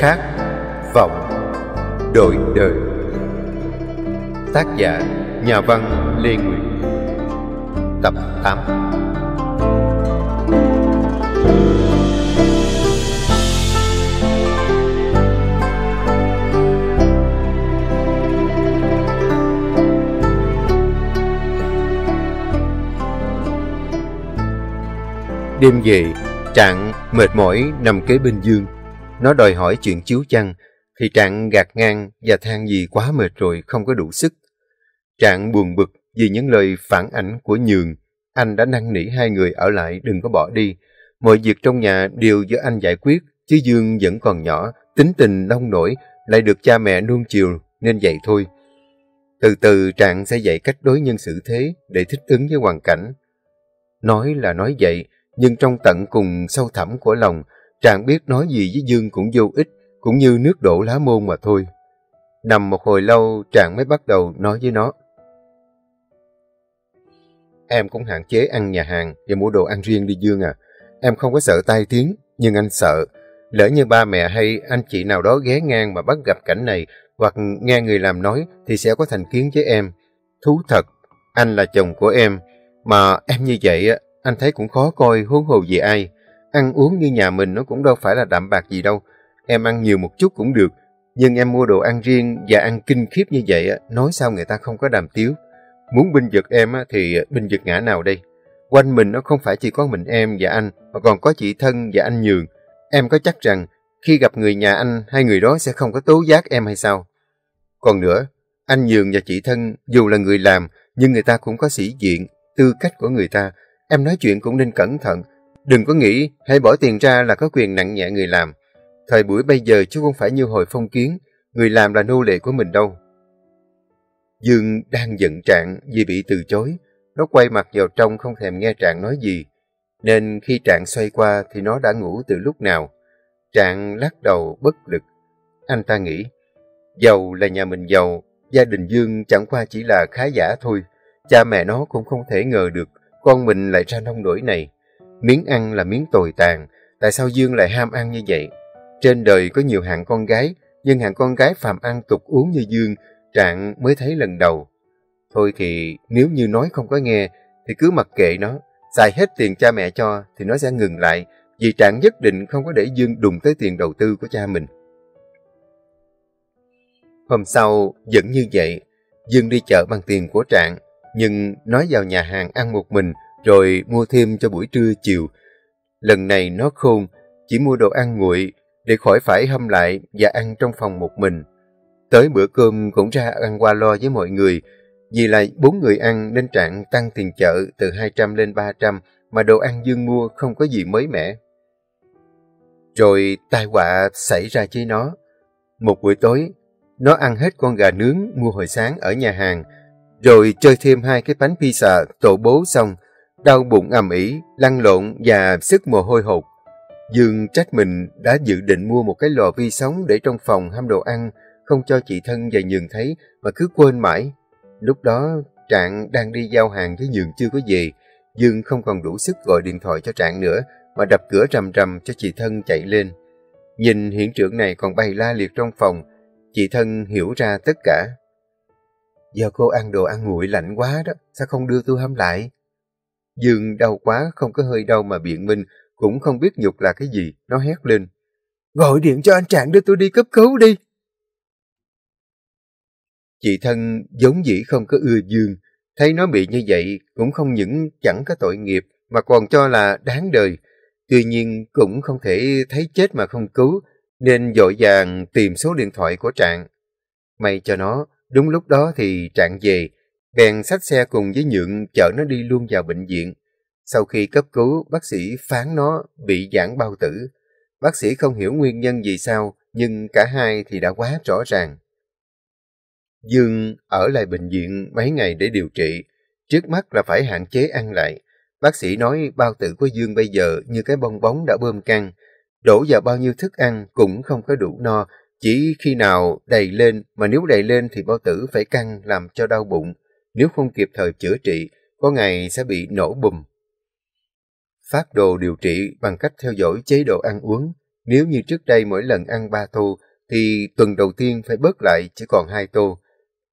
Khát vọng đổi đời. Tác giả Nhà văn Lê Nguyệt. Tập 8 Đêm về, Trạng mệt mỏi nằm kế bên Dương. Nó đòi hỏi chuyện chiếu chăn, thì Trạng gạt ngang và than gì quá mệt rồi không có đủ sức. Trạng buồn bực vì những lời phản ảnh của Nhường. Anh đã năn nỉ hai người ở lại đừng có bỏ đi. Mọi việc trong nhà đều do anh giải quyết, chứ Dương vẫn còn nhỏ, tính tình nông nổi, lại được cha mẹ nuông chiều nên vậy thôi. Từ từ Trạng sẽ dạy cách đối nhân xử thế để thích ứng với hoàn cảnh. Nói là nói vậy, nhưng trong tận cùng sâu thẳm của lòng, Trạng biết nói gì với Dương cũng vô ích, cũng như nước đổ lá môn mà thôi. Nằm một hồi lâu, Trạng mới bắt đầu nói với nó. Em cũng hạn chế ăn nhà hàng và mua đồ ăn riêng đi Dương à. Em không có sợ tai tiếng, nhưng anh sợ. Lỡ như ba mẹ hay anh chị nào đó ghé ngang mà bắt gặp cảnh này, hoặc nghe người làm nói thì sẽ có thành kiến với em. Thú thật, anh là chồng của em, mà em như vậy anh thấy cũng khó coi huống hồ gì ai. Ăn uống như nhà mình nó cũng đâu phải là đạm bạc gì đâu. Em ăn nhiều một chút cũng được, nhưng em mua đồ ăn riêng và ăn kinh khiếp như vậy, nói sao người ta không có đàm tiếu. Muốn binh vực em thì binh vực ngã nào đây? Quanh mình nó không phải chỉ có mình em và anh, mà còn có chị Thân và anh Nhường. Em có chắc rằng khi gặp người nhà anh, hai người đó sẽ không có tố giác em hay sao? Còn nữa, anh Nhường và chị Thân dù là người làm, nhưng người ta cũng có sĩ diện, tư cách của người ta. Em nói chuyện cũng nên cẩn thận. Đừng có nghĩ hãy bỏ tiền ra là có quyền nặng nhẹ người làm. Thời buổi bây giờ chứ không phải như hồi phong kiến, người làm là nô lệ của mình đâu. Dương đang giận Trạng vì bị từ chối. Nó quay mặt vào trong không thèm nghe Trạng nói gì. Nên khi Trạng xoay qua thì nó đã ngủ từ lúc nào. Trạng lắc đầu bất lực. Anh ta nghĩ, giàu là nhà mình giàu, gia đình Dương chẳng qua chỉ là khá giả thôi. Cha mẹ nó cũng không thể ngờ được con mình lại ra nông nổi này. Miếng ăn là miếng tồi tàn, tại sao Dương lại ham ăn như vậy? Trên đời có nhiều hạng con gái, nhưng hạng con gái phàm ăn tục uống như Dương, Trạng mới thấy lần đầu. Thôi thì nếu như nói không có nghe, thì cứ mặc kệ nó, xài hết tiền cha mẹ cho thì nó sẽ ngừng lại, vì Trạng nhất định không có để Dương đụng tới tiền đầu tư của cha mình. Hôm sau, vẫn như vậy, Dương đi chợ bằng tiền của Trạng, nhưng nói vào nhà hàng ăn một mình, rồi mua thêm cho buổi trưa chiều. Lần này nó khôn, chỉ mua đồ ăn nguội, để khỏi phải hâm lại và ăn trong phòng một mình. Tới bữa cơm cũng ra ăn qua lo với mọi người, vì là bốn người ăn nên Trạng tăng tiền chợ từ 200 lên 300, mà đồ ăn Dương mua không có gì mới mẻ. Rồi tai họa xảy ra với nó. Một buổi tối, nó ăn hết con gà nướng mua hồi sáng ở nhà hàng, rồi chơi thêm hai cái bánh pizza tổ bố xong, đau bụng ầm ĩ, lăn lộn và sức mồ hôi hột. Dương trách mình đã dự định mua một cái lò vi sóng để trong phòng hâm đồ ăn, không cho chị thân và Nhường thấy mà cứ quên mãi. Lúc đó Trạng đang đi giao hàng với Nhường chưa có về, Dương không còn đủ sức gọi điện thoại cho Trạng nữa mà đập cửa rầm rầm cho chị thân chạy lên. Nhìn hiện trường này còn bay la liệt trong phòng, chị thân hiểu ra tất cả. Giờ cô ăn đồ ăn nguội lạnh quá đó, sao không đưa tôi hâm lại? Dương đau quá, không có hơi đau mà biện minh, cũng không biết nhục là cái gì, nó hét lên. Gọi điện cho anh Trạng đưa tôi đi cấp cứu đi. Chị thân giống dĩ không có ưa Dương, thấy nó bị như vậy cũng không những chẳng có tội nghiệp mà còn cho là đáng đời. Tuy nhiên cũng không thể thấy chết mà không cứu, nên dội vàng tìm số điện thoại của Trạng. May cho nó, đúng lúc đó thì Trạng về, bèn xách xe cùng với Nhượng chở nó đi luôn vào bệnh viện. Sau khi cấp cứu, bác sĩ phán nó bị giãn bao tử. Bác sĩ không hiểu nguyên nhân vì sao, nhưng cả hai thì đã quá rõ ràng. Dương ở lại bệnh viện mấy ngày để điều trị. Trước mắt là phải hạn chế ăn lại. Bác sĩ nói bao tử của Dương bây giờ như cái bong bóng đã bơm căng. Đổ vào bao nhiêu thức ăn cũng không có đủ no. Chỉ khi nào đầy lên, mà nếu đầy lên thì bao tử phải căng làm cho đau bụng. Nếu không kịp thời chữa trị, có ngày sẽ bị nổ bùm. Phát đồ điều trị bằng cách theo dõi chế độ ăn uống. Nếu như trước đây mỗi lần ăn ba tô, thì tuần đầu tiên phải bớt lại chỉ còn hai tô.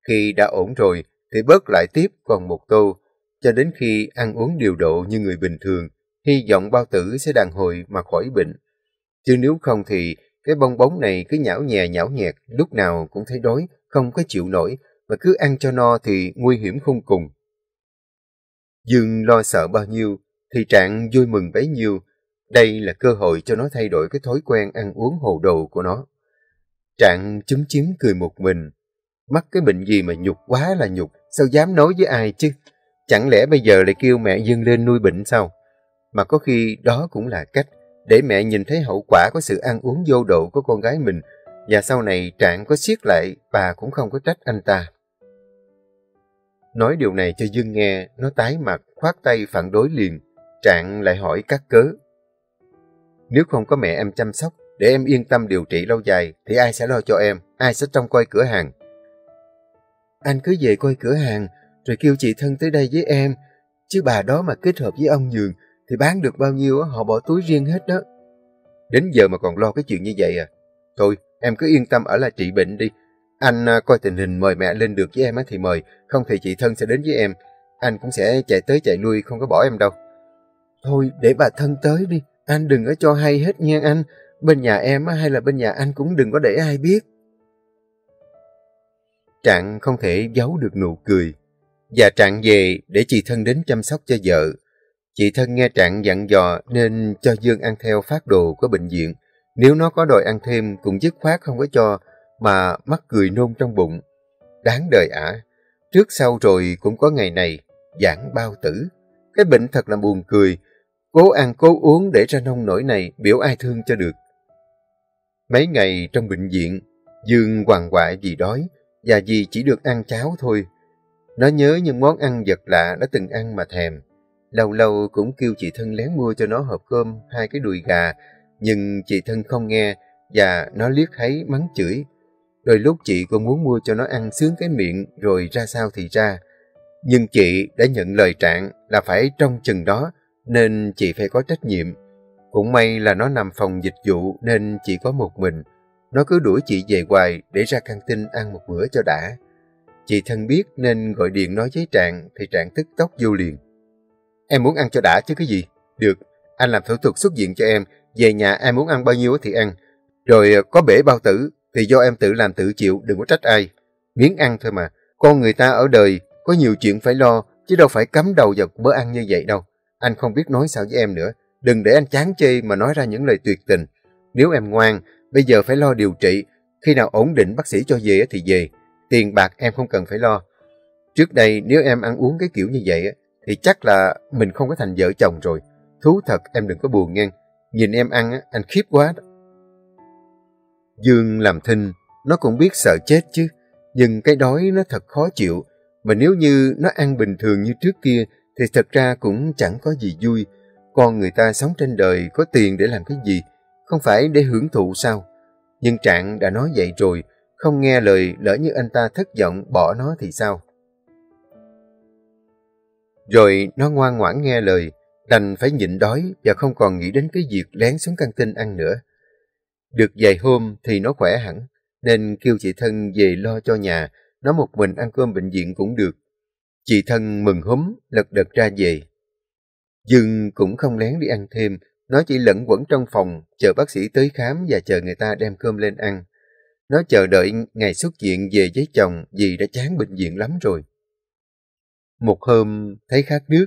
Khi đã ổn rồi, thì bớt lại tiếp còn một tô, cho đến khi ăn uống điều độ như người bình thường, hy vọng bao tử sẽ đàn hồi mà khỏi bệnh. Chứ nếu không thì cái bong bóng này cứ nhão nhè nhão nhẹt, lúc nào cũng thấy đói, không có chịu nổi, mà cứ ăn cho no thì nguy hiểm không cùng. Dương lo sợ bao nhiêu, thì Trạng vui mừng bấy nhiêu. Đây là cơ hội cho nó thay đổi cái thói quen ăn uống hồ đồ của nó. Trạng chúm chiếm cười một mình. Mắc cái bệnh gì mà nhục quá là nhục, sao dám nói với ai chứ? Chẳng lẽ bây giờ lại kêu mẹ Dương lên nuôi bệnh sao? Mà có khi đó cũng là cách để mẹ nhìn thấy hậu quả của sự ăn uống vô độ của con gái mình và sau này Trạng có siết lại bà cũng không có trách anh ta. Nói điều này cho Dương nghe, nó tái mặt, khoát tay phản đối liền. Trạng lại hỏi các cớ. Nếu không có mẹ em chăm sóc, để em yên tâm điều trị lâu dài, thì ai sẽ lo cho em, ai sẽ trông coi cửa hàng? Anh cứ về coi cửa hàng, rồi kêu chị thân tới đây với em. Chứ bà đó mà kết hợp với ông Nhường, thì bán được bao nhiêu họ bỏ túi riêng hết đó. Đến giờ mà còn lo cái chuyện như vậy à? Thôi, em cứ yên tâm ở lại trị bệnh đi. Anh à, coi tình hình mời mẹ lên được với em thì mời, không thì chị thân sẽ đến với em. Anh cũng sẽ chạy tới chạy lui, không có bỏ em đâu. Thôi, để bà thân tới đi. Anh đừng có cho hay hết nha anh. Bên nhà em hay là bên nhà anh cũng đừng có để ai biết. Trạng không thể giấu được nụ cười. Và Trạng về để chị thân đến chăm sóc cho vợ. Chị thân nghe Trạng dặn dò nên cho Dương ăn theo phát đồ của bệnh viện. Nếu nó có đòi ăn thêm cũng dứt khoát không có cho mà mắc cười nôn trong bụng. Đáng đời ả. Trước sau rồi cũng có ngày này, giảng bao tử. Cái bệnh thật là buồn cười. Cố ăn cố uống để ra nông nổi này biểu ai thương cho được. Mấy ngày trong bệnh viện, Dương hoàng hoại vì đói và vì chỉ được ăn cháo thôi. Nó nhớ những món ăn vật lạ đã từng ăn mà thèm. Lâu lâu cũng kêu chị thân lén mua cho nó hộp cơm, hai cái đùi gà, nhưng chị thân không nghe và nó liếc thấy mắng chửi. Đôi lúc chị còn muốn mua cho nó ăn sướng cái miệng rồi ra sao thì ra. Nhưng chị đã nhận lời trạng là phải trong chừng đó nên chị phải có trách nhiệm. Cũng may là nó nằm phòng dịch vụ nên chỉ có một mình. Nó cứ đuổi chị về hoài để ra căng tin ăn một bữa cho đã. Chị thân biết nên gọi điện nói với Trạng thì Trạng tức tốc vô liền. Em muốn ăn cho đã chứ cái gì? Được, anh làm thủ tục xuất viện cho em. Về nhà em muốn ăn bao nhiêu thì ăn. Rồi có bể bao tử thì do em tự làm tự chịu, đừng có trách ai. Miếng ăn thôi mà. Con người ta ở đời có nhiều chuyện phải lo, chứ đâu phải cắm đầu vào bữa ăn như vậy đâu. Anh không biết nói sao với em nữa. Đừng để anh chán chê mà nói ra những lời tuyệt tình. Nếu em ngoan, bây giờ phải lo điều trị. Khi nào ổn định bác sĩ cho về thì về. Tiền bạc em không cần phải lo. Trước đây nếu em ăn uống cái kiểu như vậy thì chắc là mình không có thành vợ chồng rồi. Thú thật em đừng có buồn nghe. Nhìn em ăn anh khiếp quá đó. Dương làm thinh, nó cũng biết sợ chết chứ. Nhưng cái đói nó thật khó chịu. Mà nếu như nó ăn bình thường như trước kia thì thật ra cũng chẳng có gì vui. Con người ta sống trên đời có tiền để làm cái gì? Không phải để hưởng thụ sao? Nhưng Trạng đã nói vậy rồi, không nghe lời lỡ như anh ta thất vọng bỏ nó thì sao? Rồi nó ngoan ngoãn nghe lời, đành phải nhịn đói và không còn nghĩ đến cái việc lén xuống căng tin ăn nữa. Được vài hôm thì nó khỏe hẳn, nên kêu chị thân về lo cho nhà, nó một mình ăn cơm bệnh viện cũng được. Chị thân mừng húm, lật đật ra về. Dương cũng không lén đi ăn thêm, nó chỉ lẫn quẩn trong phòng, chờ bác sĩ tới khám và chờ người ta đem cơm lên ăn. Nó chờ đợi ngày xuất viện về với chồng vì đã chán bệnh viện lắm rồi. Một hôm, thấy khát nước,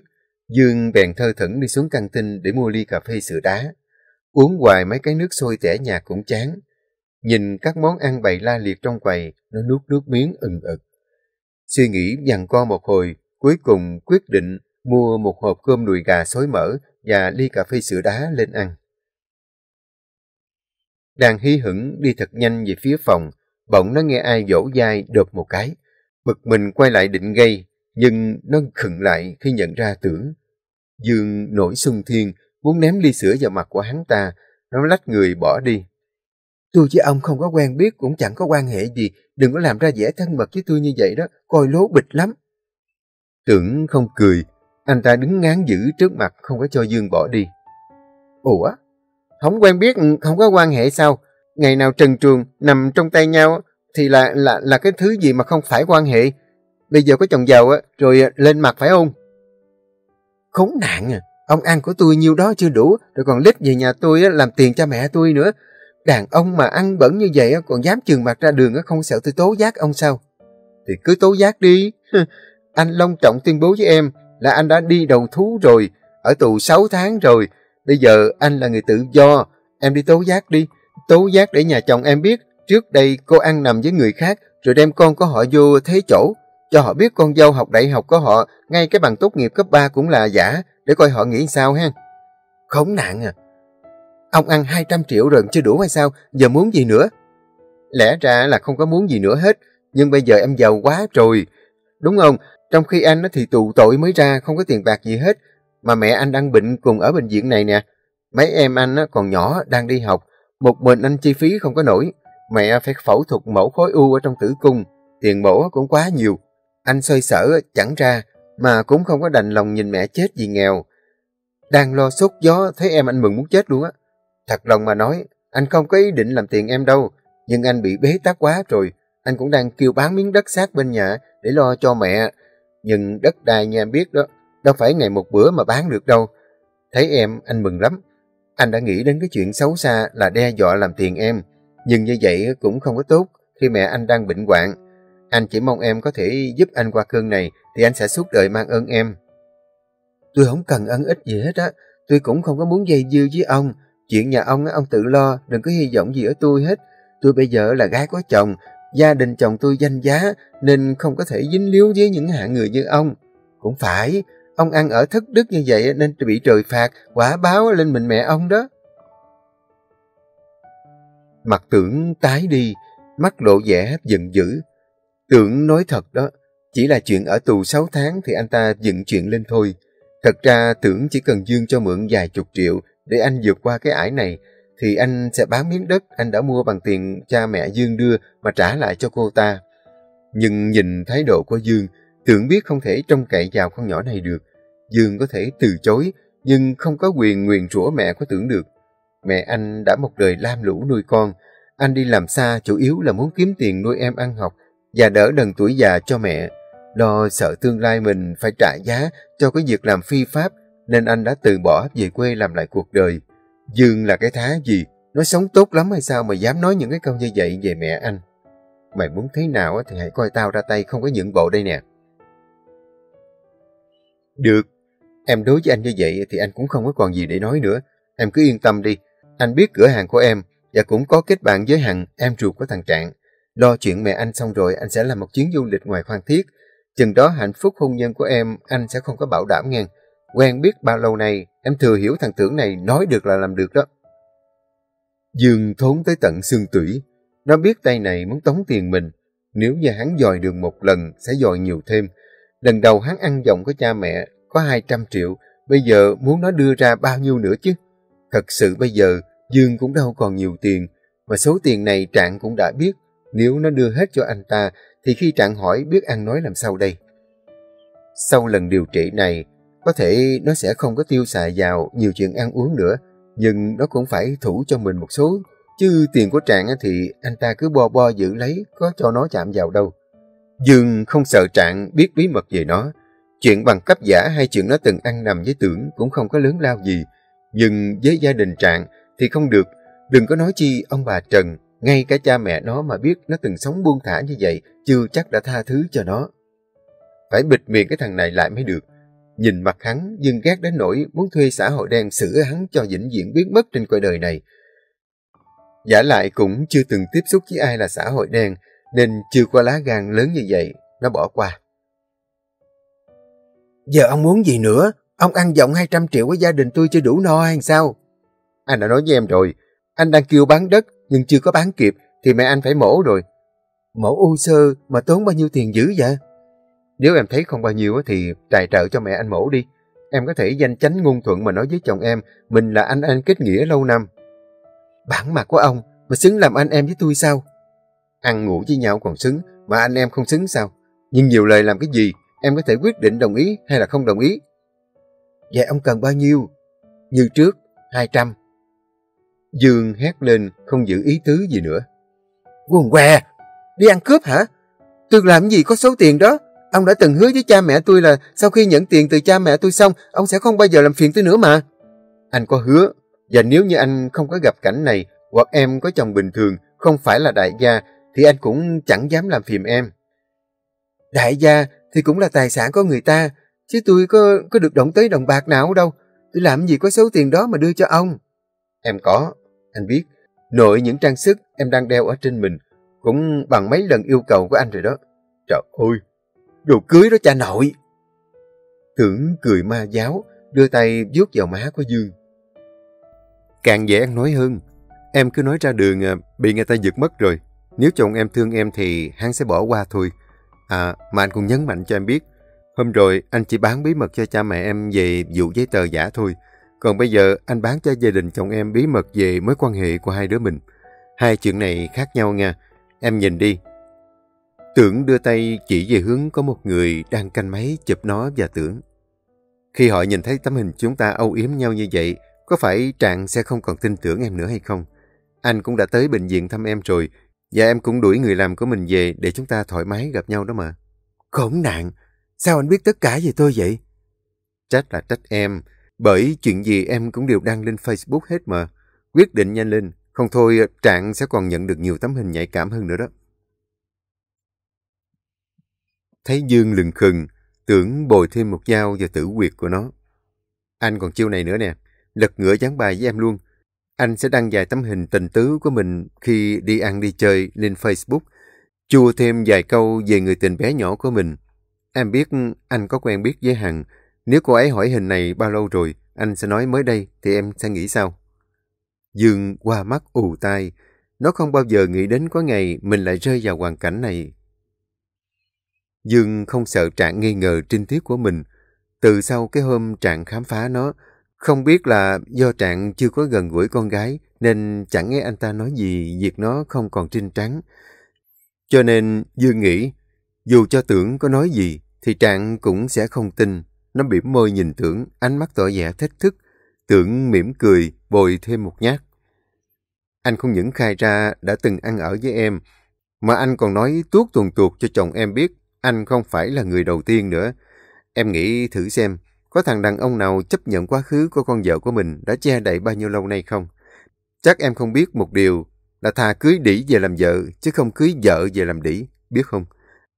Dương bèn thơ thẩn đi xuống căng tin để mua ly cà phê sữa đá. Uống hoài mấy cái nước sôi tẻ nhạt cũng chán. Nhìn các món ăn bày la liệt trong quầy, nó nuốt nước miếng ừng ực. Suy nghĩ dằn co một hồi, cuối cùng quyết định mua một hộp cơm đùi gà xối mỡ và ly cà phê sữa đá lên ăn. Đang hí hửng đi thật nhanh về phía phòng, bỗng nó nghe ai dỗ dai đột một cái. Bực mình quay lại định gây, nhưng nó khựng lại khi nhận ra tưởng. Dương nổi sung thiên, muốn ném ly sữa vào mặt của hắn ta, nó lách người bỏ đi. Tôi với ông không có quen biết cũng chẳng có quan hệ gì, đừng có làm ra vẻ thân mật với tôi như vậy đó, coi lố bịch lắm. Tưởng không cười, anh ta đứng ngán giữ trước mặt không có cho Dương bỏ đi. Ủa? Không quen biết, không có quan hệ sao? Ngày nào trần trường nằm trong tay nhau thì là là là cái thứ gì mà không phải quan hệ. Bây giờ có chồng giàu á, rồi lên mặt phải không? Khốn nạn à, ông ăn của tôi nhiêu đó chưa đủ, rồi còn lít về nhà tôi làm tiền cho mẹ tôi nữa. Đàn ông mà ăn bẩn như vậy còn dám trường mặt ra đường không sợ tôi tố giác ông sao? Thì cứ tố giác đi. anh Long Trọng tuyên bố với em là anh đã đi đầu thú rồi, ở tù 6 tháng rồi. Bây giờ anh là người tự do, em đi tố giác đi. Tố giác để nhà chồng em biết trước đây cô ăn nằm với người khác rồi đem con của họ vô thế chỗ. Cho họ biết con dâu học đại học của họ, ngay cái bằng tốt nghiệp cấp 3 cũng là giả, để coi họ nghĩ sao ha. Khốn nạn à. Ông ăn 200 triệu rồi chưa đủ hay sao, giờ muốn gì nữa? Lẽ ra là không có muốn gì nữa hết, nhưng bây giờ em giàu quá rồi. Đúng không? Trong khi anh thì tù tội mới ra, không có tiền bạc gì hết. Mà mẹ anh đang bệnh cùng ở bệnh viện này nè. Mấy em anh còn nhỏ, đang đi học. Một mình anh chi phí không có nổi. Mẹ phải phẫu thuật mẫu khối u ở trong tử cung. Tiền mổ cũng quá nhiều. Anh xoay sở chẳng ra, mà cũng không có đành lòng nhìn mẹ chết vì nghèo. Đang lo sốt gió, thấy em anh mừng muốn chết luôn á. Thật lòng mà nói, anh không có ý định làm tiền em đâu, nhưng anh bị bế tắc quá rồi. Anh cũng đang kêu bán miếng đất sát bên nhà để lo cho mẹ. Nhưng đất đai như em biết đó, đâu phải ngày một bữa mà bán được đâu. Thấy em, anh mừng lắm. Anh đã nghĩ đến cái chuyện xấu xa là đe dọa làm tiền em. Nhưng như vậy cũng không có tốt khi mẹ anh đang bệnh hoạn. Anh chỉ mong em có thể giúp anh qua cơn này thì anh sẽ suốt đời mang ơn em. Tôi không cần ân ích gì hết á. Tôi cũng không có muốn dây dưa với ông. Chuyện nhà ông, ông tự lo, đừng có hy vọng gì ở tôi hết. Tôi bây giờ là gái có chồng, gia đình chồng tôi danh giá nên không có thể dính líu với những hạng người như ông. Cũng phải, ông ăn ở thất đức như vậy nên bị trời phạt, quả báo lên mình mẹ ông đó. Mặt tưởng tái đi, mắt lộ vẻ giận dữ. Tưởng nói thật đó, chỉ là chuyện ở tù 6 tháng thì anh ta dựng chuyện lên thôi. Thật ra tưởng chỉ cần Dương cho mượn vài chục triệu để anh vượt qua cái ải này thì anh sẽ bán miếng đất anh đã mua bằng tiền cha mẹ Dương đưa mà trả lại cho cô ta. Nhưng nhìn thái độ của Dương, tưởng biết không thể trông cậy vào con nhỏ này được. Dương có thể từ chối, nhưng không có quyền nguyền rủa mẹ của tưởng được. Mẹ anh đã một đời lam lũ nuôi con. Anh đi làm xa chủ yếu là muốn kiếm tiền nuôi em ăn học và đỡ đần tuổi già cho mẹ. Lo sợ tương lai mình phải trả giá cho cái việc làm phi pháp nên anh đã từ bỏ về quê làm lại cuộc đời. Dương là cái thá gì? Nó sống tốt lắm hay sao mà dám nói những cái câu như vậy về mẹ anh? Mày muốn thế nào thì hãy coi tao ra tay không có những bộ đây nè. Được, em đối với anh như vậy thì anh cũng không có còn gì để nói nữa. Em cứ yên tâm đi, anh biết cửa hàng của em và cũng có kết bạn với hàng em ruột của thằng Trạng. Lo chuyện mẹ anh xong rồi, anh sẽ làm một chuyến du lịch ngoài phan thiết. Chừng đó hạnh phúc hôn nhân của em, anh sẽ không có bảo đảm nghe. Quen biết bao lâu nay, em thừa hiểu thằng tưởng này nói được là làm được đó. Dương thốn tới tận xương tủy. Nó biết tay này muốn tống tiền mình. Nếu như hắn dòi được một lần, sẽ dòi nhiều thêm. Lần đầu hắn ăn giọng của cha mẹ, có 200 triệu. Bây giờ muốn nó đưa ra bao nhiêu nữa chứ? Thật sự bây giờ, Dương cũng đâu còn nhiều tiền. Mà số tiền này Trạng cũng đã biết. Nếu nó đưa hết cho anh ta thì khi Trạng hỏi biết ăn nói làm sao đây? Sau lần điều trị này, có thể nó sẽ không có tiêu xài vào nhiều chuyện ăn uống nữa, nhưng nó cũng phải thủ cho mình một số, chứ tiền của Trạng thì anh ta cứ bo bo giữ lấy, có cho nó chạm vào đâu. Dương không sợ Trạng biết bí mật về nó. Chuyện bằng cấp giả hay chuyện nó từng ăn nằm với tưởng cũng không có lớn lao gì. Nhưng với gia đình Trạng thì không được. Đừng có nói chi ông bà Trần, ngay cả cha mẹ nó mà biết nó từng sống buông thả như vậy, chưa chắc đã tha thứ cho nó. Phải bịt miệng cái thằng này lại mới được. Nhìn mặt hắn, dưng ghét đến nỗi muốn thuê xã hội đen xử hắn cho vĩnh viễn biến mất trên cõi đời này. Giả lại cũng chưa từng tiếp xúc với ai là xã hội đen, nên chưa có lá gan lớn như vậy, nó bỏ qua. Giờ ông muốn gì nữa? Ông ăn giọng 200 triệu của gia đình tôi chưa đủ no hay sao? Anh đã nói với em rồi, anh đang kêu bán đất nhưng chưa có bán kịp thì mẹ anh phải mổ rồi. Mổ u sơ mà tốn bao nhiêu tiền dữ vậy? Nếu em thấy không bao nhiêu thì tài trợ cho mẹ anh mổ đi. Em có thể danh chánh ngôn thuận mà nói với chồng em mình là anh anh kết nghĩa lâu năm. Bản mặt của ông mà xứng làm anh em với tôi sao? Ăn ngủ với nhau còn xứng mà anh em không xứng sao? Nhưng nhiều lời làm cái gì em có thể quyết định đồng ý hay là không đồng ý. Vậy ông cần bao nhiêu? Như trước, 200. Dương hét lên, không giữ ý tứ gì nữa. Quần què, đi ăn cướp hả? Tôi làm gì có số tiền đó? Ông đã từng hứa với cha mẹ tôi là sau khi nhận tiền từ cha mẹ tôi xong, ông sẽ không bao giờ làm phiền tôi nữa mà. Anh có hứa, và nếu như anh không có gặp cảnh này, hoặc em có chồng bình thường, không phải là đại gia, thì anh cũng chẳng dám làm phiền em. Đại gia thì cũng là tài sản của người ta, chứ tôi có có được động tới đồng bạc nào đâu. Tôi làm gì có số tiền đó mà đưa cho ông. Em có, anh biết. Nội những trang sức em đang đeo ở trên mình cũng bằng mấy lần yêu cầu của anh rồi đó. Trời ơi, đồ cưới đó cha nội. Tưởng cười ma giáo, đưa tay vuốt vào má của Dương. Càng dễ ăn nói hơn. Em cứ nói ra đường à, bị người ta giật mất rồi. Nếu chồng em thương em thì hắn sẽ bỏ qua thôi. À, mà anh cũng nhấn mạnh cho em biết. Hôm rồi anh chỉ bán bí mật cho cha mẹ em về vụ giấy tờ giả thôi. Còn bây giờ anh bán cho gia đình chồng em bí mật về mối quan hệ của hai đứa mình. Hai chuyện này khác nhau nha. Em nhìn đi. Tưởng đưa tay chỉ về hướng có một người đang canh máy chụp nó và tưởng. Khi họ nhìn thấy tấm hình chúng ta âu yếm nhau như vậy, có phải Trạng sẽ không còn tin tưởng em nữa hay không? Anh cũng đã tới bệnh viện thăm em rồi, và em cũng đuổi người làm của mình về để chúng ta thoải mái gặp nhau đó mà. Khốn nạn! Sao anh biết tất cả về tôi vậy? Trách là trách em, bởi chuyện gì em cũng đều đăng lên Facebook hết mà. Quyết định nhanh lên, không thôi ờ, Trạng sẽ còn nhận được nhiều tấm hình nhạy cảm hơn nữa đó. Thấy Dương lừng khừng, tưởng bồi thêm một dao vào tử quyệt của nó. Anh còn chiêu này nữa nè, lật ngửa dán bài với em luôn. Anh sẽ đăng vài tấm hình tình tứ của mình khi đi ăn đi chơi lên Facebook, chua thêm vài câu về người tình bé nhỏ của mình. Em biết ừ, anh có quen biết với Hằng, nếu cô ấy hỏi hình này bao lâu rồi, anh sẽ nói mới đây thì em sẽ nghĩ sao? Dương qua mắt ù tai, nó không bao giờ nghĩ đến có ngày mình lại rơi vào hoàn cảnh này. Dương không sợ Trạng nghi ngờ trinh tiết của mình. Từ sau cái hôm Trạng khám phá nó, không biết là do Trạng chưa có gần gũi con gái nên chẳng nghe anh ta nói gì việc nó không còn trinh trắng. Cho nên Dương nghĩ, dù cho tưởng có nói gì thì Trạng cũng sẽ không tin. Nó bỉm môi nhìn tưởng, ánh mắt tỏ vẻ thách thức. Tưởng mỉm cười, bồi thêm một nhát. Anh không những khai ra đã từng ăn ở với em, mà anh còn nói tuốt tuần tuột cho chồng em biết anh không phải là người đầu tiên nữa. Em nghĩ thử xem, có thằng đàn ông nào chấp nhận quá khứ của con vợ của mình đã che đậy bao nhiêu lâu nay không? Chắc em không biết một điều là thà cưới đỉ về làm vợ, chứ không cưới vợ về làm đỉ, biết không?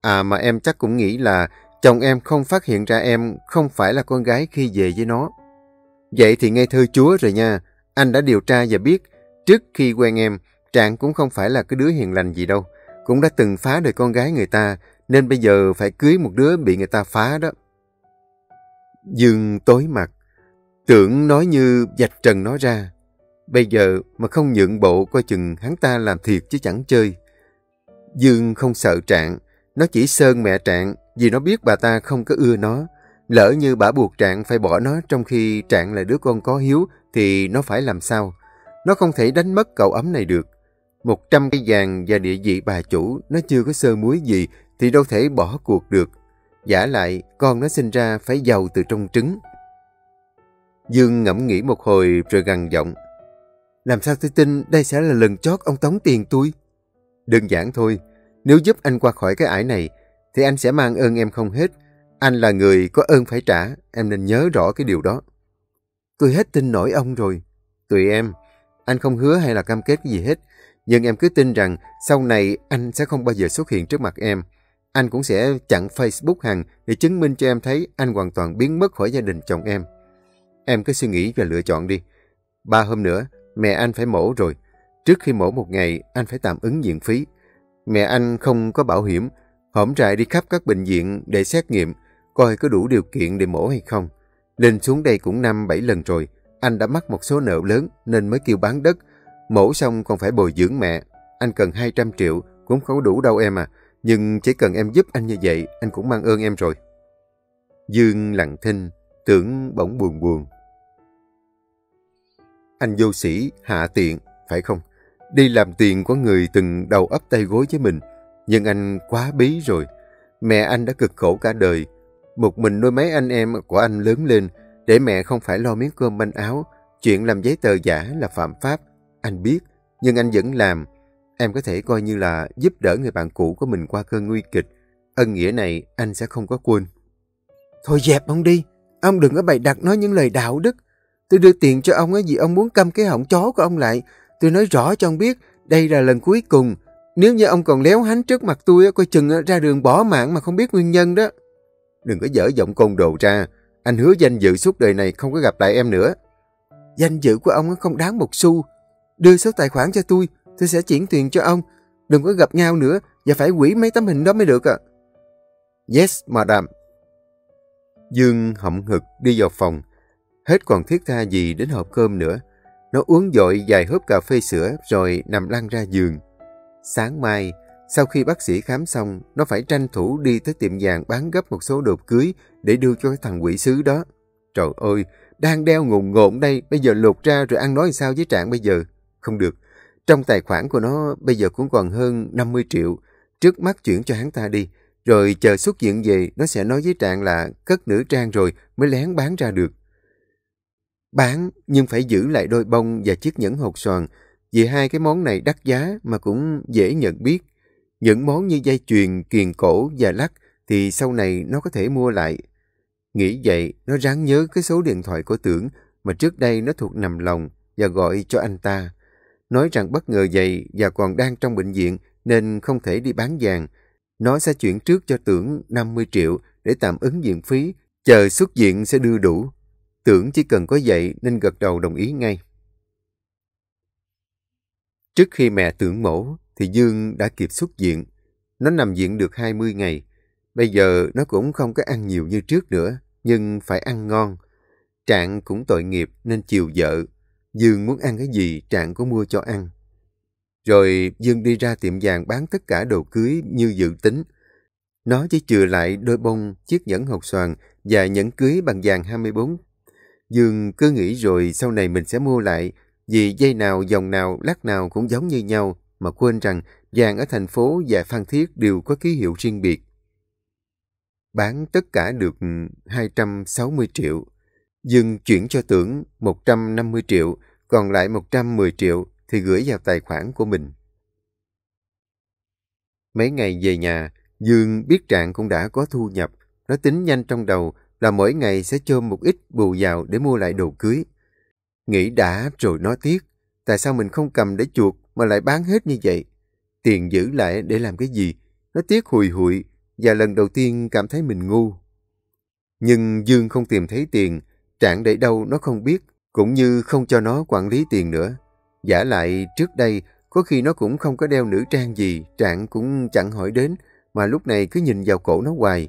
À mà em chắc cũng nghĩ là chồng em không phát hiện ra em không phải là con gái khi về với nó. Vậy thì ngay thơ chúa rồi nha, anh đã điều tra và biết, trước khi quen em, Trạng cũng không phải là cái đứa hiền lành gì đâu, cũng đã từng phá đời con gái người ta, nên bây giờ phải cưới một đứa bị người ta phá đó. Dương tối mặt, tưởng nói như dạch trần nói ra. Bây giờ mà không nhượng bộ coi chừng hắn ta làm thiệt chứ chẳng chơi. Dương không sợ Trạng, nó chỉ sơn mẹ Trạng vì nó biết bà ta không có ưa nó. Lỡ như bà buộc Trạng phải bỏ nó trong khi Trạng là đứa con có hiếu thì nó phải làm sao? Nó không thể đánh mất cậu ấm này được. Một trăm cây vàng và địa vị bà chủ nó chưa có sơ muối gì thì đâu thể bỏ cuộc được. Giả lại, con nó sinh ra phải giàu từ trong trứng. Dương ngẫm nghĩ một hồi rồi gằn giọng. Làm sao tôi tin đây sẽ là lần chót ông tống tiền tôi? Đơn giản thôi, nếu giúp anh qua khỏi cái ải này, thì anh sẽ mang ơn em không hết. Anh là người có ơn phải trả, em nên nhớ rõ cái điều đó. Tôi hết tin nổi ông rồi. Tùy em, anh không hứa hay là cam kết gì hết, nhưng em cứ tin rằng sau này anh sẽ không bao giờ xuất hiện trước mặt em. Anh cũng sẽ chặn Facebook Hằng để chứng minh cho em thấy anh hoàn toàn biến mất khỏi gia đình chồng em. Em cứ suy nghĩ và lựa chọn đi. Ba hôm nữa, mẹ anh phải mổ rồi. Trước khi mổ một ngày, anh phải tạm ứng viện phí. Mẹ anh không có bảo hiểm, hổm trại đi khắp các bệnh viện để xét nghiệm, coi có đủ điều kiện để mổ hay không. Lên xuống đây cũng năm bảy lần rồi, anh đã mắc một số nợ lớn nên mới kêu bán đất. Mổ xong còn phải bồi dưỡng mẹ. Anh cần 200 triệu, cũng không đủ đâu em à. Nhưng chỉ cần em giúp anh như vậy, anh cũng mang ơn em rồi. Dương lặng thinh, tưởng bỗng buồn buồn. Anh vô sĩ, hạ tiện, phải không? Đi làm tiền của người từng đầu ấp tay gối với mình. Nhưng anh quá bí rồi. Mẹ anh đã cực khổ cả đời. Một mình nuôi mấy anh em của anh lớn lên, để mẹ không phải lo miếng cơm manh áo. Chuyện làm giấy tờ giả là phạm pháp. Anh biết, nhưng anh vẫn làm. Em có thể coi như là giúp đỡ người bạn cũ của mình qua cơn nguy kịch. Ân nghĩa này anh sẽ không có quên. Thôi dẹp ông đi. Ông đừng có bày đặt nói những lời đạo đức. Tôi đưa tiền cho ông ấy vì ông muốn câm cái họng chó của ông lại. Tôi nói rõ cho ông biết, đây là lần cuối cùng. Nếu như ông còn léo hánh trước mặt tôi, coi chừng ra đường bỏ mạng mà không biết nguyên nhân đó. Đừng có dở giọng côn đồ ra. Anh hứa danh dự suốt đời này không có gặp lại em nữa. Danh dự của ông không đáng một xu. Đưa số tài khoản cho tôi, tôi sẽ chuyển tiền cho ông. Đừng có gặp nhau nữa và phải quỷ mấy tấm hình đó mới được ạ. Yes, madam. Dương hậm hực đi vào phòng. Hết còn thiết tha gì đến hộp cơm nữa. Nó uống dội vài hớp cà phê sữa rồi nằm lăn ra giường. Sáng mai, sau khi bác sĩ khám xong, nó phải tranh thủ đi tới tiệm vàng bán gấp một số đồ cưới để đưa cho cái thằng quỷ sứ đó. Trời ơi, đang đeo ngồn ngộn đây, bây giờ lột ra rồi ăn nói sao với Trạng bây giờ? Không được. Trong tài khoản của nó bây giờ cũng còn hơn 50 triệu. Trước mắt chuyển cho hắn ta đi. Rồi chờ xuất diện về, nó sẽ nói với Trạng là cất nữ trang rồi mới lén bán ra được. Bán, nhưng phải giữ lại đôi bông và chiếc nhẫn hột xoàn, vì hai cái món này đắt giá mà cũng dễ nhận biết. Những món như dây chuyền, kiền cổ và lắc thì sau này nó có thể mua lại. Nghĩ vậy, nó ráng nhớ cái số điện thoại của tưởng mà trước đây nó thuộc nằm lòng và gọi cho anh ta. Nói rằng bất ngờ vậy và còn đang trong bệnh viện nên không thể đi bán vàng. Nó sẽ chuyển trước cho tưởng 50 triệu để tạm ứng viện phí, chờ xuất viện sẽ đưa đủ. Tưởng chỉ cần có vậy nên gật đầu đồng ý ngay. Trước khi mẹ tưởng mổ thì Dương đã kịp xuất viện. Nó nằm viện được 20 ngày. Bây giờ nó cũng không có ăn nhiều như trước nữa, nhưng phải ăn ngon. Trạng cũng tội nghiệp nên chiều vợ. Dương muốn ăn cái gì Trạng có mua cho ăn. Rồi Dương đi ra tiệm vàng bán tất cả đồ cưới như dự tính. Nó chỉ chừa lại đôi bông, chiếc nhẫn hột xoàn và nhẫn cưới bằng vàng 24. Dương cứ nghĩ rồi sau này mình sẽ mua lại vì dây nào, dòng nào, lắc nào cũng giống như nhau mà quên rằng vàng ở thành phố và Phan Thiết đều có ký hiệu riêng biệt. Bán tất cả được ừ, 260 triệu. Dương chuyển cho tưởng 150 triệu, còn lại 110 triệu thì gửi vào tài khoản của mình. Mấy ngày về nhà, Dương biết Trạng cũng đã có thu nhập. Nó tính nhanh trong đầu là mỗi ngày sẽ chôm một ít bù vào để mua lại đồ cưới. Nghĩ đã rồi nói tiếc. Tại sao mình không cầm để chuột mà lại bán hết như vậy? Tiền giữ lại để làm cái gì? Nó tiếc hùi hụi và lần đầu tiên cảm thấy mình ngu. Nhưng Dương không tìm thấy tiền, Trạng để đâu nó không biết, cũng như không cho nó quản lý tiền nữa. Giả lại trước đây, có khi nó cũng không có đeo nữ trang gì, Trạng cũng chẳng hỏi đến, mà lúc này cứ nhìn vào cổ nó hoài.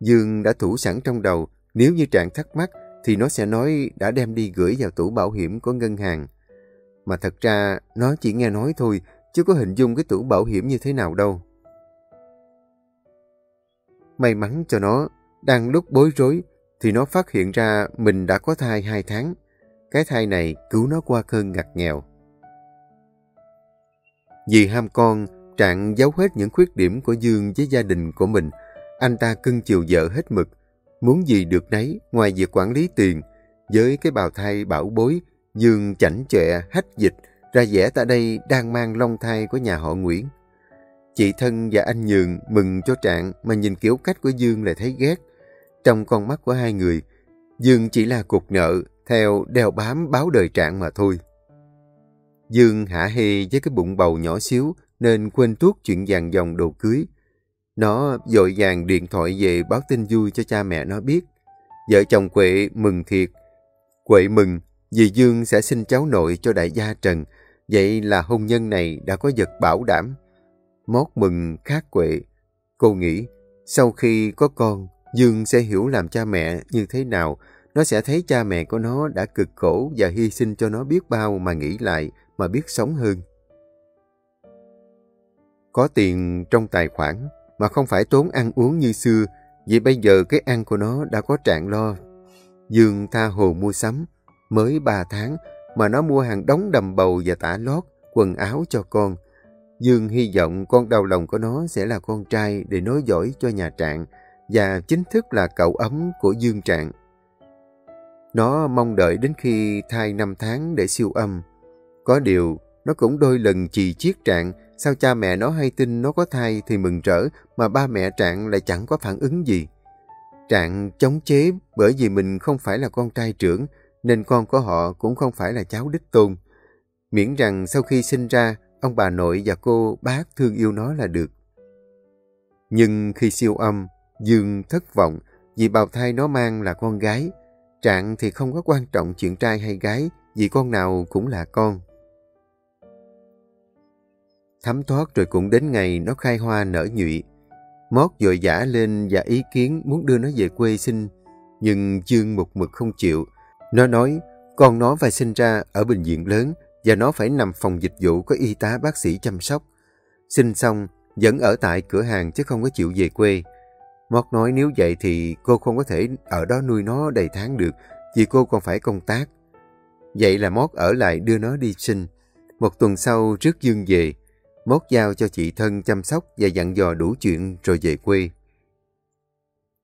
Dương đã thủ sẵn trong đầu, nếu như Trạng thắc mắc, thì nó sẽ nói đã đem đi gửi vào tủ bảo hiểm của ngân hàng. Mà thật ra, nó chỉ nghe nói thôi, chứ có hình dung cái tủ bảo hiểm như thế nào đâu. May mắn cho nó, đang lúc bối rối, thì nó phát hiện ra mình đã có thai 2 tháng. Cái thai này cứu nó qua cơn ngặt nghèo. Vì ham con, Trạng giấu hết những khuyết điểm của Dương với gia đình của mình. Anh ta cưng chiều vợ hết mực. Muốn gì được nấy ngoài việc quản lý tiền. Với cái bào thai bảo bối, Dương chảnh chọe, hách dịch, ra vẻ tại đây đang mang long thai của nhà họ Nguyễn. Chị thân và anh Nhường mừng cho Trạng mà nhìn kiểu cách của Dương lại thấy ghét. Trong con mắt của hai người, Dương chỉ là cục nợ, theo đeo bám báo đời Trạng mà thôi. Dương hả hê với cái bụng bầu nhỏ xíu nên quên tuốt chuyện dàn dòng đồ cưới. Nó dội vàng điện thoại về báo tin vui cho cha mẹ nó biết. Vợ chồng Quệ mừng thiệt. Quệ mừng vì Dương sẽ sinh cháu nội cho đại gia Trần. Vậy là hôn nhân này đã có vật bảo đảm. Mót mừng khác Quệ. Cô nghĩ sau khi có con, Dương sẽ hiểu làm cha mẹ như thế nào. Nó sẽ thấy cha mẹ của nó đã cực khổ và hy sinh cho nó biết bao mà nghĩ lại mà biết sống hơn. Có tiền trong tài khoản mà không phải tốn ăn uống như xưa vì bây giờ cái ăn của nó đã có trạng lo. Dương tha hồ mua sắm mới 3 tháng mà nó mua hàng đống đầm bầu và tả lót, quần áo cho con. Dương hy vọng con đầu lòng của nó sẽ là con trai để nối dõi cho nhà Trạng và chính thức là cậu ấm của Dương Trạng. Nó mong đợi đến khi thai 5 tháng để siêu âm. Có điều, nó cũng đôi lần chì chiết Trạng, sao cha mẹ nó hay tin nó có thai thì mừng rỡ, mà ba mẹ Trạng lại chẳng có phản ứng gì. Trạng chống chế bởi vì mình không phải là con trai trưởng, nên con của họ cũng không phải là cháu đích tôn. Miễn rằng sau khi sinh ra, ông bà nội và cô bác thương yêu nó là được. Nhưng khi siêu âm, Dương thất vọng vì bào thai nó mang là con gái. Trạng thì không có quan trọng chuyện trai hay gái, vì con nào cũng là con. Thấm thoát rồi cũng đến ngày nó khai hoa nở nhụy. Mót dội dã lên và ý kiến muốn đưa nó về quê sinh, nhưng Dương một mực không chịu. Nó nói con nó phải sinh ra ở bệnh viện lớn và nó phải nằm phòng dịch vụ có y tá bác sĩ chăm sóc. Sinh xong, vẫn ở tại cửa hàng chứ không có chịu về quê. Mót nói nếu vậy thì cô không có thể ở đó nuôi nó đầy tháng được, vì cô còn phải công tác. Vậy là Mót ở lại đưa nó đi sinh. Một tuần sau trước Dương về, Mót giao cho chị thân chăm sóc và dặn dò đủ chuyện rồi về quê.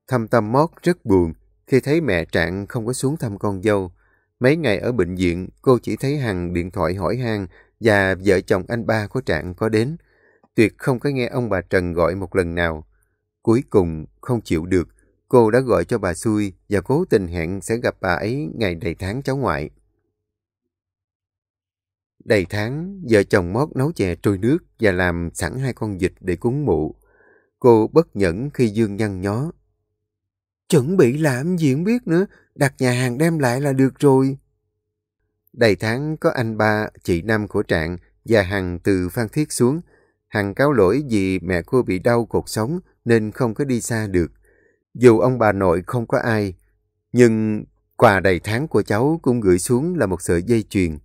Thăm tâm Mót rất buồn khi thấy mẹ Trạng không có xuống thăm con dâu. Mấy ngày ở bệnh viện, cô chỉ thấy Hằng điện thoại hỏi han và vợ chồng anh ba của Trạng có đến. Tuyệt không có nghe ông bà Trần gọi một lần nào. Cuối cùng, không chịu được, cô đã gọi cho bà Xui và cố tình hẹn sẽ gặp bà ấy ngày đầy tháng cháu ngoại. Đầy tháng, vợ chồng mót nấu chè trôi nước và làm sẵn hai con vịt để cúng mụ. Cô bất nhẫn khi Dương nhăn nhó. Chuẩn bị làm gì không biết nữa, đặt nhà hàng đem lại là được rồi. Đầy tháng có anh ba, chị Năm của Trạng và Hằng từ Phan Thiết xuống. Hằng cáo lỗi vì mẹ cô bị đau cột sống nên không có đi xa được. Dù ông bà nội không có ai, nhưng quà đầy tháng của cháu cũng gửi xuống là một sợi dây chuyền.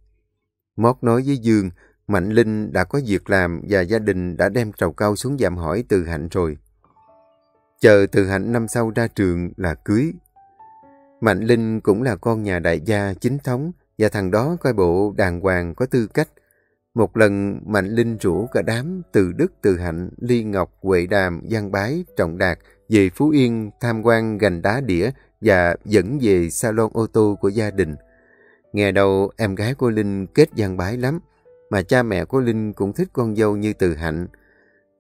Mót nói với Dương, Mạnh Linh đã có việc làm và gia đình đã đem trầu cao xuống dạm hỏi từ hạnh rồi. Chờ từ hạnh năm sau ra trường là cưới. Mạnh Linh cũng là con nhà đại gia chính thống và thằng đó coi bộ đàng hoàng có tư cách. Một lần Mạnh Linh rủ cả đám từ Đức, từ Hạnh, Ly Ngọc, Huệ Đàm, Giang Bái, Trọng Đạt về Phú Yên tham quan gành đá đĩa và dẫn về salon ô tô của gia đình. Nghe đầu em gái của Linh kết Giang Bái lắm, mà cha mẹ của Linh cũng thích con dâu như Từ Hạnh.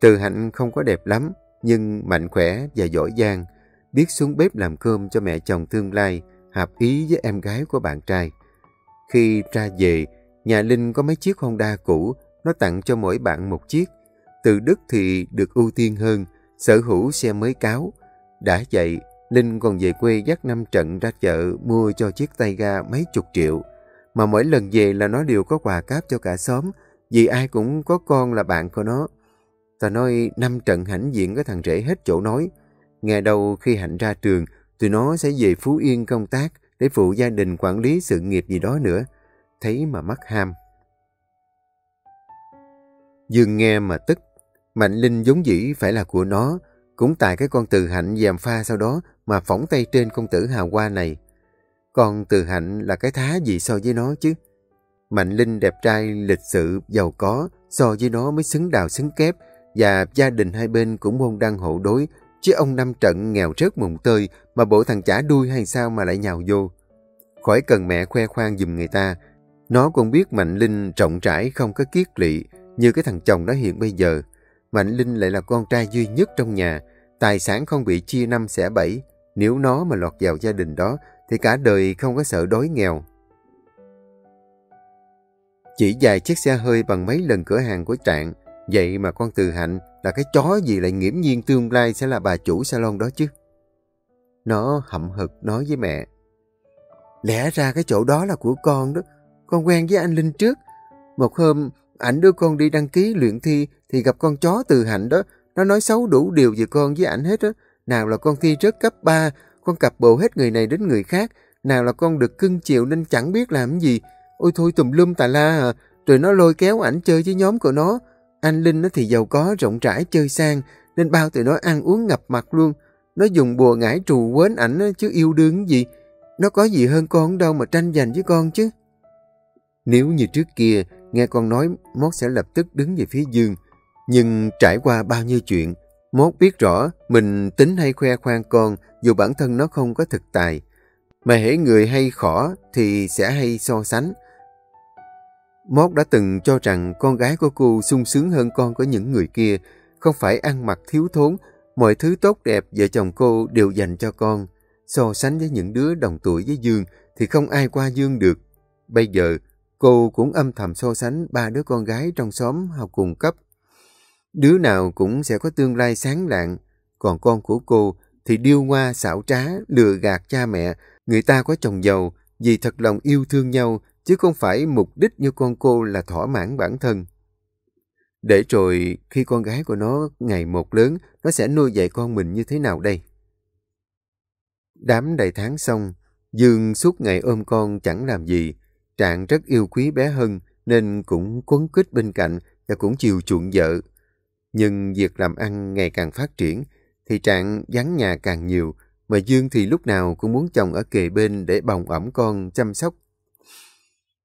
Từ Hạnh không có đẹp lắm, nhưng mạnh khỏe và giỏi giang, biết xuống bếp làm cơm cho mẹ chồng tương lai, hợp ý với em gái của bạn trai. Khi ra về, nhà Linh có mấy chiếc Honda cũ, nó tặng cho mỗi bạn một chiếc. Từ Đức thì được ưu tiên hơn, sở hữu xe mới cáo. Đã vậy, Linh còn về quê dắt năm trận ra chợ mua cho chiếc tay ga mấy chục triệu. Mà mỗi lần về là nó đều có quà cáp cho cả xóm, vì ai cũng có con là bạn của nó. Ta nói năm trận hãnh diện cái thằng rể hết chỗ nói. Nghe đâu khi hạnh ra trường, tụi nó sẽ về Phú Yên công tác để phụ gia đình quản lý sự nghiệp gì đó nữa. Thấy mà mắc ham. Dương nghe mà tức. Mạnh Linh giống dĩ phải là của nó. Cũng tại cái con từ hạnh dèm pha sau đó mà phỏng tay trên công tử hào hoa này. Con từ hạnh là cái thá gì so với nó chứ? Mạnh Linh đẹp trai, lịch sự, giàu có, so với nó mới xứng đào xứng kép, và gia đình hai bên cũng môn đăng hộ đối, chứ ông Năm Trận nghèo rớt mùng tơi mà bộ thằng chả đuôi hay sao mà lại nhào vô. Khỏi cần mẹ khoe khoang dùm người ta, nó cũng biết Mạnh Linh trọng trải không có kiết lị như cái thằng chồng nó hiện bây giờ. Mạnh Linh lại là con trai duy nhất trong nhà, tài sản không bị chia năm xẻ bảy. Nếu nó mà lọt vào gia đình đó thì cả đời không có sợ đói nghèo. Chỉ vài chiếc xe hơi bằng mấy lần cửa hàng của Trạng, vậy mà con Từ Hạnh là cái chó gì lại nghiễm nhiên tương lai sẽ là bà chủ salon đó chứ. Nó hậm hực nói với mẹ, Lẽ ra cái chỗ đó là của con đó, con quen với anh Linh trước. Một hôm, ảnh đưa con đi đăng ký luyện thi thì gặp con chó Từ Hạnh đó, nó nói xấu đủ điều về con với ảnh hết á. Nào là con thi rớt cấp 3, con cặp bộ hết người này đến người khác. Nào là con được cưng chiều nên chẳng biết làm gì. Ôi thôi tùm lum tà la à. Rồi nó lôi kéo ảnh chơi với nhóm của nó. Anh Linh nó thì giàu có, rộng rãi, chơi sang. Nên bao tụi nó ăn uống ngập mặt luôn. Nó dùng bùa ngải trù quến ảnh chứ yêu đương gì. Nó có gì hơn con đâu mà tranh giành với con chứ. Nếu như trước kia, nghe con nói, Mót sẽ lập tức đứng về phía Dương. Nhưng trải qua bao nhiêu chuyện, Mốt biết rõ mình tính hay khoe khoang con dù bản thân nó không có thực tài. Mà hễ người hay khỏ thì sẽ hay so sánh. Mót đã từng cho rằng con gái của cô sung sướng hơn con của những người kia, không phải ăn mặc thiếu thốn, mọi thứ tốt đẹp vợ chồng cô đều dành cho con. So sánh với những đứa đồng tuổi với Dương thì không ai qua Dương được. Bây giờ, cô cũng âm thầm so sánh ba đứa con gái trong xóm học cùng cấp. Đứa nào cũng sẽ có tương lai sáng lạng, còn con của cô thì điêu ngoa xảo trá, lừa gạt cha mẹ. Người ta có chồng giàu vì thật lòng yêu thương nhau, chứ không phải mục đích như con cô là thỏa mãn bản thân. Để rồi khi con gái của nó ngày một lớn, nó sẽ nuôi dạy con mình như thế nào đây? Đám đầy tháng xong, Dương suốt ngày ôm con chẳng làm gì. Trạng rất yêu quý bé Hân nên cũng quấn quýt bên cạnh và cũng chiều chuộng vợ. Nhưng việc làm ăn ngày càng phát triển thì Trạng vắng nhà càng nhiều mà Dương thì lúc nào cũng muốn chồng ở kề bên để bồng ẩm con chăm sóc.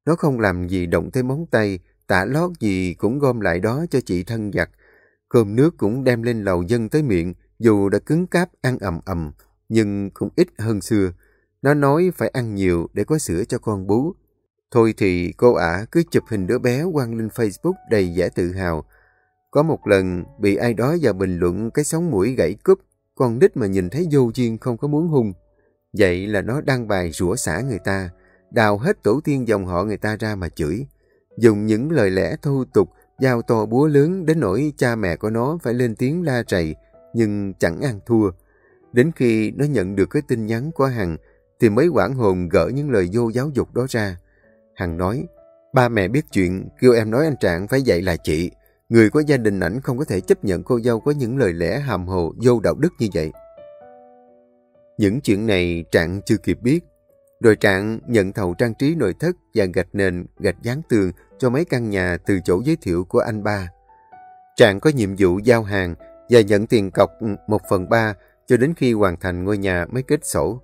Nó không làm gì động tới móng tay, tả lót gì cũng gom lại đó cho chị thân giặt. Cơm nước cũng đem lên lầu dân tới miệng, dù đã cứng cáp ăn ầm ầm, nhưng cũng ít hơn xưa. Nó nói phải ăn nhiều để có sữa cho con bú. Thôi thì cô ả cứ chụp hình đứa bé quăng lên Facebook đầy vẻ tự hào. Có một lần bị ai đó vào bình luận cái sóng mũi gãy cúp, con nít mà nhìn thấy vô duyên không có muốn hung. Vậy là nó đăng bài rủa xả người ta, đào hết tổ tiên dòng họ người ta ra mà chửi. Dùng những lời lẽ thô tục, giao to búa lớn đến nỗi cha mẹ của nó phải lên tiếng la rầy, nhưng chẳng ăn thua. Đến khi nó nhận được cái tin nhắn của Hằng, thì mới quảng hồn gỡ những lời vô giáo dục đó ra. Hằng nói, ba mẹ biết chuyện, kêu em nói anh Trạng phải dạy là chị. Người có gia đình ảnh không có thể chấp nhận cô dâu có những lời lẽ hàm hồ, vô đạo đức như vậy. Những chuyện này Trạng chưa kịp biết. Rồi Trạng nhận thầu trang trí nội thất và gạch nền, gạch dán tường cho mấy căn nhà từ chỗ giới thiệu của anh ba. Trạng có nhiệm vụ giao hàng và nhận tiền cọc 1 phần 3 cho đến khi hoàn thành ngôi nhà mới kết sổ.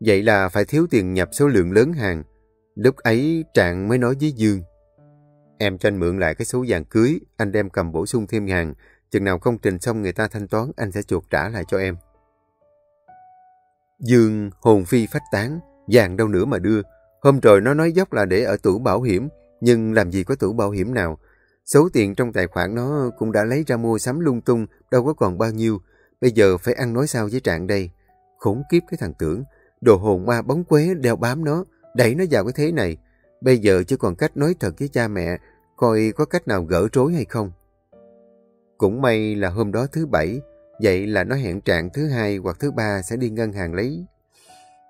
Vậy là phải thiếu tiền nhập số lượng lớn hàng. Lúc ấy Trạng mới nói với Dương. Em cho anh mượn lại cái số vàng cưới, anh đem cầm bổ sung thêm hàng. Chừng nào công trình xong người ta thanh toán, anh sẽ chuột trả lại cho em. Dương hồn phi phách tán, vàng đâu nữa mà đưa. Hôm rồi nó nói dốc là để ở tủ bảo hiểm, nhưng làm gì có tủ bảo hiểm nào. Số tiền trong tài khoản nó cũng đã lấy ra mua sắm lung tung, đâu có còn bao nhiêu. Bây giờ phải ăn nói sao với Trạng đây. Khốn kiếp cái thằng tưởng, đồ hồn ma bóng quế đeo bám nó, đẩy nó vào cái thế này. Bây giờ chỉ còn cách nói thật với cha mẹ, coi có cách nào gỡ trối hay không. Cũng may là hôm đó thứ bảy, vậy là nó hẹn Trạng thứ hai hoặc thứ ba sẽ đi ngân hàng lấy.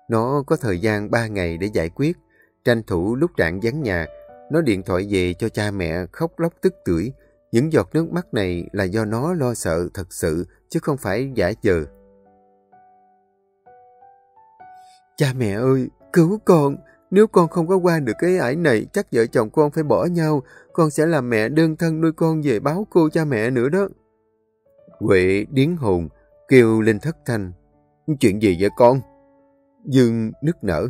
Nó có thời gian ba ngày để giải quyết, tranh thủ lúc Trạng vắng nhà, nó điện thoại về cho cha mẹ khóc lóc tức tưởi. Những giọt nước mắt này là do nó lo sợ thật sự, chứ không phải giả chờ. Cha mẹ ơi, cứu con! Nếu con không có qua được cái ải này, chắc vợ chồng con phải bỏ nhau. Con sẽ làm mẹ đơn thân nuôi con về báo cô cha mẹ nữa đó. Huệ điến hồn, kêu lên thất thanh. Chuyện gì vậy con? Dương nức nở.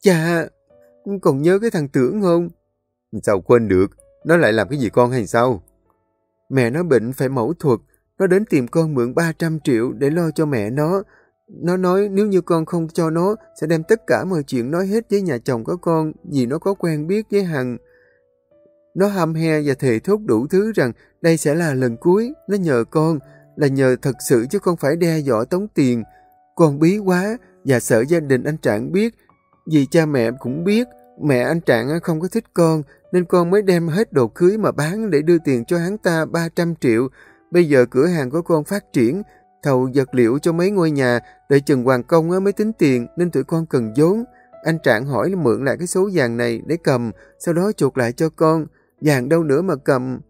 Cha, còn nhớ cái thằng tưởng không? Sao quên được? Nó lại làm cái gì con hay sao? Mẹ nó bệnh phải mẫu thuật. Nó đến tìm con mượn 300 triệu để lo cho mẹ nó. Nó nói nếu như con không cho nó, sẽ đem tất cả mọi chuyện nói hết với nhà chồng của con, vì nó có quen biết với Hằng. Nó hăm he và thề thốt đủ thứ rằng đây sẽ là lần cuối. Nó nhờ con, là nhờ thật sự chứ không phải đe dọa tống tiền. Con bí quá và sợ gia đình anh Trạng biết. Vì cha mẹ cũng biết, mẹ anh Trạng không có thích con, nên con mới đem hết đồ cưới mà bán để đưa tiền cho hắn ta 300 triệu. Bây giờ cửa hàng của con phát triển, thầu vật liệu cho mấy ngôi nhà, đợi chừng hoàn công mới tính tiền nên tụi con cần vốn. Anh Trạng hỏi mượn lại cái số vàng này để cầm, sau đó chuột lại cho con. Vàng đâu nữa mà cầm.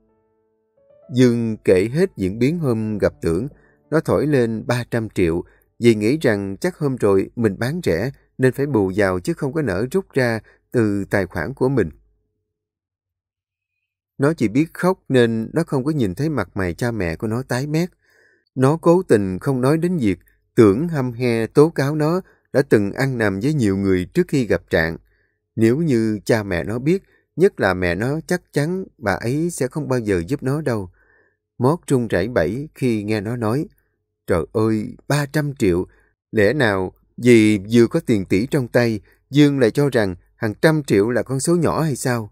Dương kể hết diễn biến hôm gặp tưởng, nó thổi lên 300 triệu, vì nghĩ rằng chắc hôm rồi mình bán rẻ nên phải bù vào chứ không có nỡ rút ra từ tài khoản của mình. Nó chỉ biết khóc nên nó không có nhìn thấy mặt mày cha mẹ của nó tái mét. Nó cố tình không nói đến việc tưởng hăm he tố cáo nó đã từng ăn nằm với nhiều người trước khi gặp trạng. Nếu như cha mẹ nó biết, nhất là mẹ nó chắc chắn bà ấy sẽ không bao giờ giúp nó đâu. Mót trung rảy bẫy khi nghe nó nói, trời ơi, 300 triệu, lẽ nào vì vừa có tiền tỷ trong tay, Dương lại cho rằng hàng trăm triệu là con số nhỏ hay sao?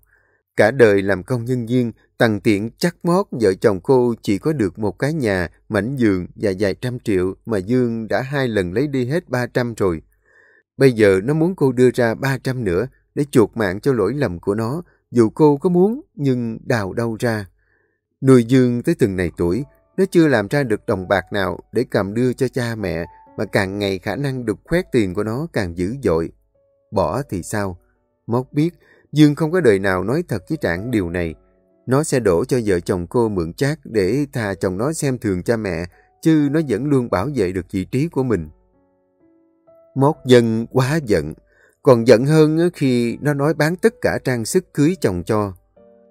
Cả đời làm công nhân viên, tầng tiện chắc mót vợ chồng cô chỉ có được một cái nhà, mảnh giường và vài trăm triệu mà Dương đã hai lần lấy đi hết 300 rồi. Bây giờ nó muốn cô đưa ra 300 nữa để chuộc mạng cho lỗi lầm của nó, dù cô có muốn nhưng đào đâu ra. Nuôi Dương tới từng này tuổi, nó chưa làm ra được đồng bạc nào để cầm đưa cho cha mẹ mà càng ngày khả năng được khoét tiền của nó càng dữ dội. Bỏ thì sao? Móc biết Dương không có đời nào nói thật với Trạng điều này. Nó sẽ đổ cho vợ chồng cô mượn chát để thà chồng nó xem thường cha mẹ, chứ nó vẫn luôn bảo vệ được vị trí của mình. Mót dân quá giận, còn giận hơn khi nó nói bán tất cả trang sức cưới chồng cho.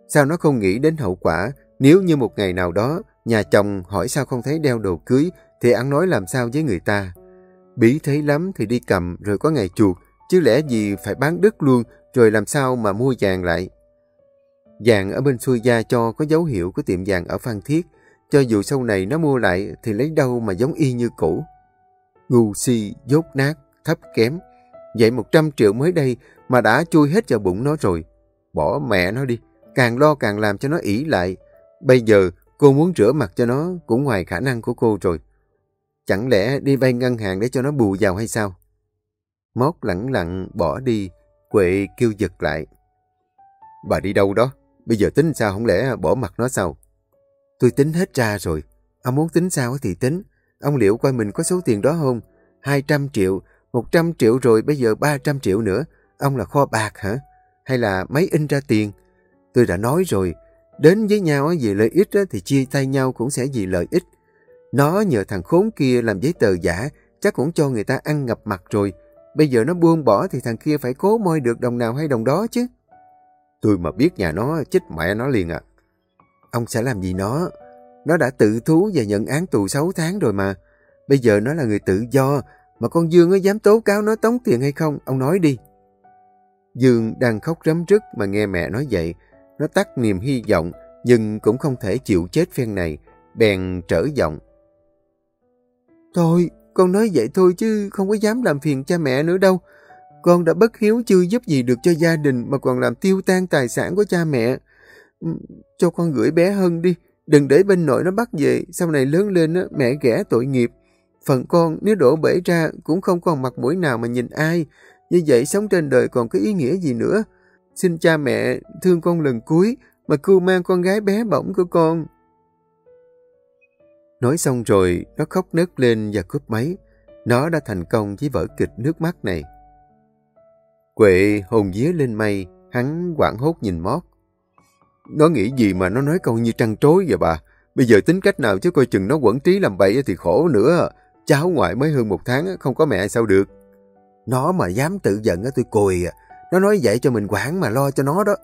Sao nó không nghĩ đến hậu quả nếu như một ngày nào đó nhà chồng hỏi sao không thấy đeo đồ cưới thì ăn nói làm sao với người ta. Bí thấy lắm thì đi cầm rồi có ngày chuột, chứ lẽ gì phải bán đất luôn rồi làm sao mà mua vàng lại. Vàng ở bên xuôi gia cho có dấu hiệu của tiệm vàng ở Phan Thiết, cho dù sau này nó mua lại thì lấy đâu mà giống y như cũ. Ngu si, dốt nát, thấp kém. Vậy 100 triệu mới đây mà đã chui hết vào bụng nó rồi. Bỏ mẹ nó đi, càng lo càng làm cho nó ỉ lại. Bây giờ cô muốn rửa mặt cho nó cũng ngoài khả năng của cô rồi. Chẳng lẽ đi vay ngân hàng để cho nó bù vào hay sao? mót lẳng lặng bỏ đi, Huệ kêu giật lại. Bà đi đâu đó? Bây giờ tính sao không lẽ bỏ mặt nó sao? Tôi tính hết ra rồi. Ông muốn tính sao thì tính. Ông liệu coi mình có số tiền đó không? 200 triệu, 100 triệu rồi bây giờ 300 triệu nữa. Ông là kho bạc hả? Hay là máy in ra tiền? Tôi đã nói rồi, đến với nhau vì lợi ích thì chia tay nhau cũng sẽ vì lợi ích. Nó nhờ thằng khốn kia làm giấy tờ giả, chắc cũng cho người ta ăn ngập mặt rồi. Bây giờ nó buông bỏ thì thằng kia phải cố moi được đồng nào hay đồng đó chứ. Tôi mà biết nhà nó chết mẹ nó liền à. Ông sẽ làm gì nó? Nó đã tự thú và nhận án tù 6 tháng rồi mà. Bây giờ nó là người tự do, mà con Dương có dám tố cáo nó tống tiền hay không? Ông nói đi. Dương đang khóc rấm rứt mà nghe mẹ nói vậy. Nó tắt niềm hy vọng, nhưng cũng không thể chịu chết phen này. Bèn trở giọng. Thôi, con nói vậy thôi chứ không có dám làm phiền cha mẹ nữa đâu. Con đã bất hiếu chưa giúp gì được cho gia đình mà còn làm tiêu tan tài sản của cha mẹ. Ừ, cho con gửi bé Hân đi, đừng để bên nội nó bắt về, sau này lớn lên á, mẹ ghẻ tội nghiệp. Phần con nếu đổ bể ra cũng không còn mặt mũi nào mà nhìn ai. Như vậy sống trên đời còn có ý nghĩa gì nữa. Xin cha mẹ thương con lần cuối mà cưu mang con gái bé bỏng của con. Nói xong rồi, nó khóc nấc lên và cướp máy. Nó đã thành công với vở kịch nước mắt này. Quệ hồn vía lên mây, hắn quảng hốt nhìn mót. Nó nghĩ gì mà nó nói câu như trăng trối vậy bà? Bây giờ tính cách nào chứ coi chừng nó quẩn trí làm bậy thì khổ nữa. Cháu ngoại mới hơn một tháng, không có mẹ sao được. Nó mà dám tự giận tôi cùi à. Nó nói vậy cho mình quản mà lo cho nó đó.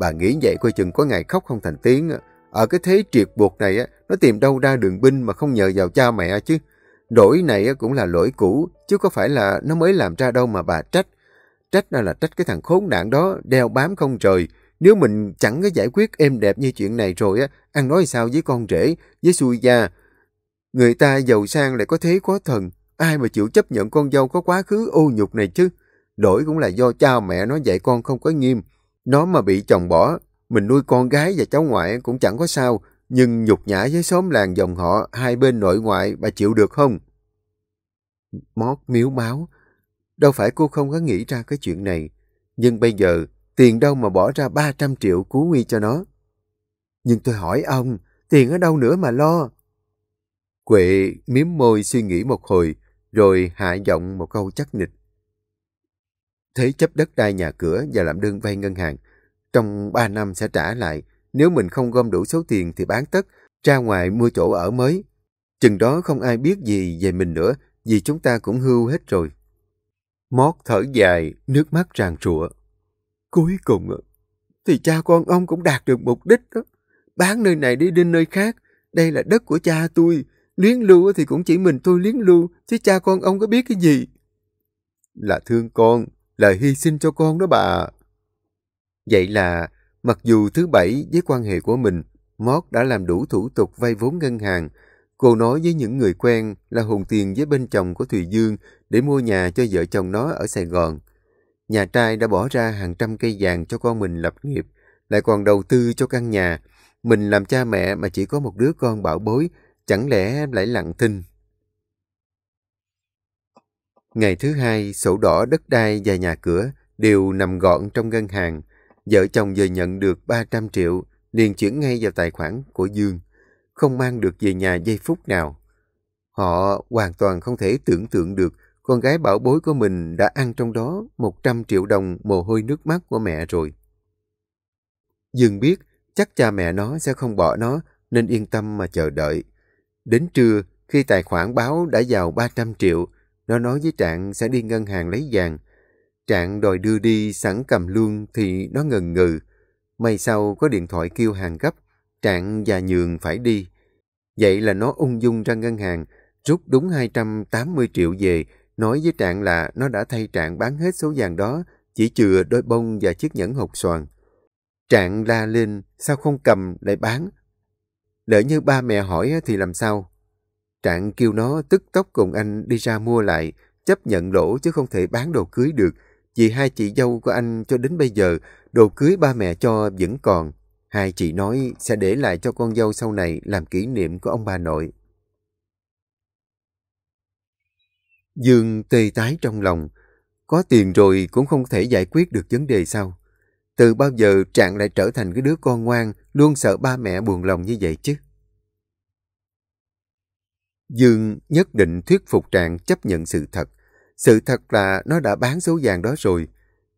Bà nghĩ vậy coi chừng có ngày khóc không thành tiếng. Ở cái thế triệt buộc này, nó tìm đâu ra đường binh mà không nhờ vào cha mẹ chứ. Lỗi này cũng là lỗi cũ, chứ có phải là nó mới làm ra đâu mà bà trách. Trách là, là trách cái thằng khốn nạn đó, đeo bám không trời. Nếu mình chẳng có giải quyết êm đẹp như chuyện này rồi, á, ăn nói sao với con rể, với xui gia. Người ta giàu sang lại có thế có thần, ai mà chịu chấp nhận con dâu có quá khứ ô nhục này chứ. Đổi cũng là do cha mẹ nó dạy con không có nghiêm. Nó mà bị chồng bỏ, mình nuôi con gái và cháu ngoại cũng chẳng có sao, nhưng nhục nhã với xóm làng dòng họ, hai bên nội ngoại, bà chịu được không? Mót miếu máu. Đâu phải cô không có nghĩ ra cái chuyện này. Nhưng bây giờ, tiền đâu mà bỏ ra 300 triệu cứu nguy cho nó. Nhưng tôi hỏi ông, tiền ở đâu nữa mà lo? Quệ miếm môi suy nghĩ một hồi, rồi hạ giọng một câu chắc nịch. Thế chấp đất đai nhà cửa và làm đơn vay ngân hàng, trong 3 năm sẽ trả lại. Nếu mình không gom đủ số tiền thì bán tất, ra ngoài mua chỗ ở mới. Chừng đó không ai biết gì về mình nữa, vì chúng ta cũng hưu hết rồi. Mót thở dài, nước mắt ràng rụa. Cuối cùng, thì cha con ông cũng đạt được mục đích đó. Bán nơi này đi đến nơi khác. Đây là đất của cha tôi. Liếng lưu thì cũng chỉ mình tôi liếng lưu, chứ cha con ông có biết cái gì. Là thương con, là hy sinh cho con đó bà. Vậy là, mặc dù thứ bảy với quan hệ của mình, Mót đã làm đủ thủ tục vay vốn ngân hàng. Cô nói với những người quen là hùng tiền với bên chồng của Thùy Dương để mua nhà cho vợ chồng nó ở Sài Gòn. Nhà trai đã bỏ ra hàng trăm cây vàng cho con mình lập nghiệp. lại còn đầu tư cho căn nhà. Mình làm cha mẹ mà chỉ có một đứa con bảo bối, chẳng lẽ lại lặng thinh. Ngày thứ hai, sổ đỏ đất đai và nhà cửa đều nằm gọn trong ngân hàng. Vợ chồng vừa nhận được 300 triệu, liền chuyển ngay vào tài khoản của Dương. Không mang được về nhà giây phút nào. Họ hoàn toàn không thể tưởng tượng được con gái bảo bối của mình đã ăn trong đó 100 triệu đồng mồ hôi nước mắt của mẹ rồi. Dương biết chắc cha mẹ nó sẽ không bỏ nó nên yên tâm mà chờ đợi. Đến trưa, khi tài khoản báo đã vào 300 triệu, nó nói với Trạng sẽ đi ngân hàng lấy vàng. Trạng đòi đưa đi sẵn cầm luôn thì nó ngần ngừ. May sau có điện thoại kêu hàng gấp, Trạng và Nhường phải đi. Vậy là nó ung dung ra ngân hàng, rút đúng 280 triệu về, nói với Trạng là nó đã thay Trạng bán hết số vàng đó, chỉ chừa đôi bông và chiếc nhẫn hộp xoàn. Trạng la lên, sao không cầm lại bán? Lỡ như ba mẹ hỏi thì làm sao? Trạng kêu nó tức tốc cùng anh đi ra mua lại, chấp nhận lỗ chứ không thể bán đồ cưới được. Vì hai chị dâu của anh cho đến bây giờ, đồ cưới ba mẹ cho vẫn còn. Hai chị nói sẽ để lại cho con dâu sau này làm kỷ niệm của ông bà nội. Dương tê tái trong lòng. Có tiền rồi cũng không thể giải quyết được vấn đề sao? Từ bao giờ Trạng lại trở thành cái đứa con ngoan, luôn sợ ba mẹ buồn lòng như vậy chứ? Dương nhất định thuyết phục Trạng chấp nhận sự thật. Sự thật là nó đã bán số vàng đó rồi.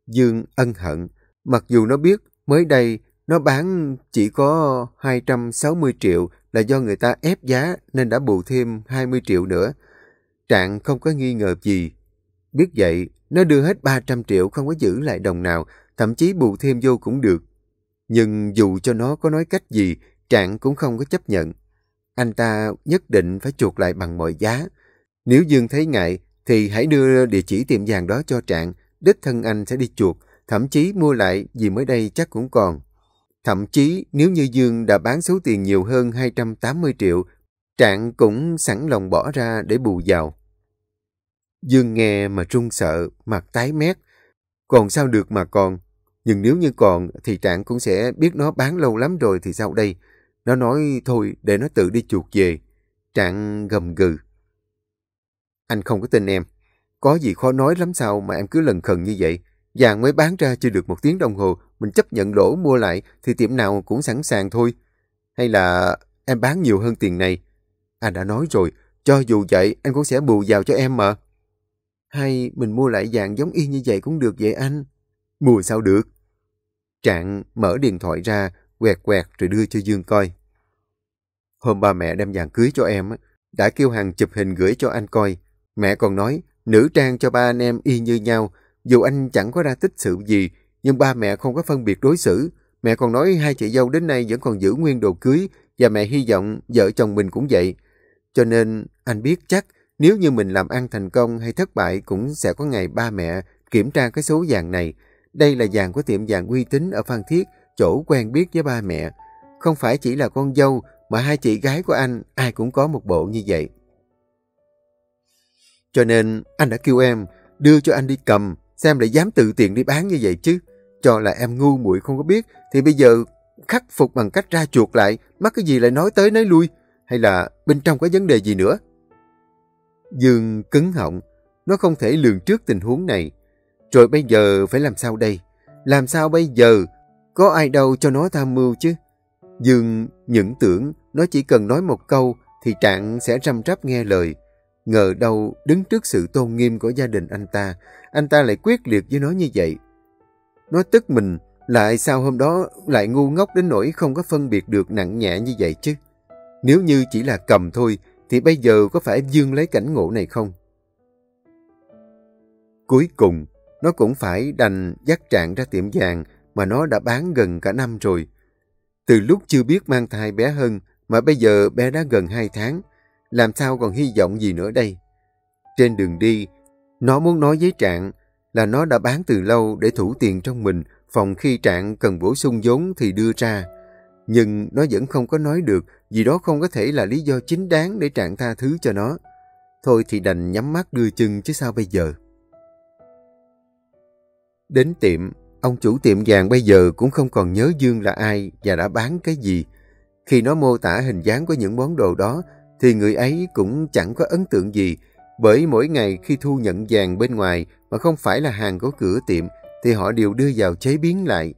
Dương ân hận, mặc dù nó biết mới đây nó bán chỉ có 260 triệu là do người ta ép giá nên đã bù thêm 20 triệu nữa. Trạng không có nghi ngờ gì. Biết vậy, nó đưa hết 300 triệu không có giữ lại đồng nào, thậm chí bù thêm vô cũng được. Nhưng dù cho nó có nói cách gì, Trạng cũng không có chấp nhận. Anh ta nhất định phải chuột lại bằng mọi giá. Nếu Dương thấy ngại, thì hãy đưa địa chỉ tiệm vàng đó cho Trạng, đích thân anh sẽ đi chuột, thậm chí mua lại vì mới đây chắc cũng còn. Thậm chí nếu như Dương đã bán số tiền nhiều hơn 280 triệu, Trạng cũng sẵn lòng bỏ ra để bù vào. Dương nghe mà trung sợ, mặt tái mét. Còn sao được mà còn? Nhưng nếu như còn thì Trạng cũng sẽ biết nó bán lâu lắm rồi thì sao đây? Nó nói thôi để nó tự đi chuột về. Trạng gầm gừ. Anh không có tin em. Có gì khó nói lắm sao mà em cứ lần khần như vậy. Vàng mới bán ra chưa được một tiếng đồng hồ, mình chấp nhận lỗ mua lại thì tiệm nào cũng sẵn sàng thôi. Hay là em bán nhiều hơn tiền này? Anh đã nói rồi, cho dù vậy anh cũng sẽ bù vào cho em mà. Hay mình mua lại vàng giống y như vậy cũng được vậy anh? Mua sao được? Trạng mở điện thoại ra, quẹt quẹt rồi đưa cho Dương coi. Hôm ba mẹ đem vàng cưới cho em, đã kêu hàng chụp hình gửi cho anh coi. Mẹ còn nói, nữ trang cho ba anh em y như nhau, dù anh chẳng có ra tích sự gì, nhưng ba mẹ không có phân biệt đối xử. Mẹ còn nói hai chị dâu đến nay vẫn còn giữ nguyên đồ cưới và mẹ hy vọng vợ chồng mình cũng vậy. Cho nên anh biết chắc nếu như mình làm ăn thành công hay thất bại cũng sẽ có ngày ba mẹ kiểm tra cái số vàng này. Đây là vàng của tiệm vàng uy tín ở Phan Thiết, chỗ quen biết với ba mẹ. Không phải chỉ là con dâu mà hai chị gái của anh ai cũng có một bộ như vậy. Cho nên anh đã kêu em đưa cho anh đi cầm xem lại dám tự tiện đi bán như vậy chứ. Cho là em ngu muội không có biết thì bây giờ khắc phục bằng cách ra chuột lại mắc cái gì lại nói tới nói lui hay là bên trong có vấn đề gì nữa. Dương cứng họng, nó không thể lường trước tình huống này. Rồi bây giờ phải làm sao đây? Làm sao bây giờ? Có ai đâu cho nó tham mưu chứ? Dương những tưởng nó chỉ cần nói một câu thì Trạng sẽ răm rắp nghe lời. Ngờ đâu đứng trước sự tôn nghiêm của gia đình anh ta, anh ta lại quyết liệt với nó như vậy. Nó tức mình, lại sao hôm đó lại ngu ngốc đến nỗi không có phân biệt được nặng nhẹ như vậy chứ? Nếu như chỉ là cầm thôi, thì bây giờ có phải Dương lấy cảnh ngộ này không? Cuối cùng, nó cũng phải đành dắt trạng ra tiệm vàng mà nó đã bán gần cả năm rồi. Từ lúc chưa biết mang thai bé hơn mà bây giờ bé đã gần 2 tháng, làm sao còn hy vọng gì nữa đây? Trên đường đi, nó muốn nói với Trạng là nó đã bán từ lâu để thủ tiền trong mình, phòng khi Trạng cần bổ sung vốn thì đưa ra. Nhưng nó vẫn không có nói được vì đó không có thể là lý do chính đáng để Trạng tha thứ cho nó. Thôi thì đành nhắm mắt đưa chân chứ sao bây giờ. Đến tiệm, Ông chủ tiệm vàng bây giờ cũng không còn nhớ Dương là ai và đã bán cái gì. Khi nó mô tả hình dáng của những món đồ đó, thì người ấy cũng chẳng có ấn tượng gì, bởi mỗi ngày khi thu nhận vàng bên ngoài mà không phải là hàng của cửa tiệm, thì họ đều đưa vào chế biến lại.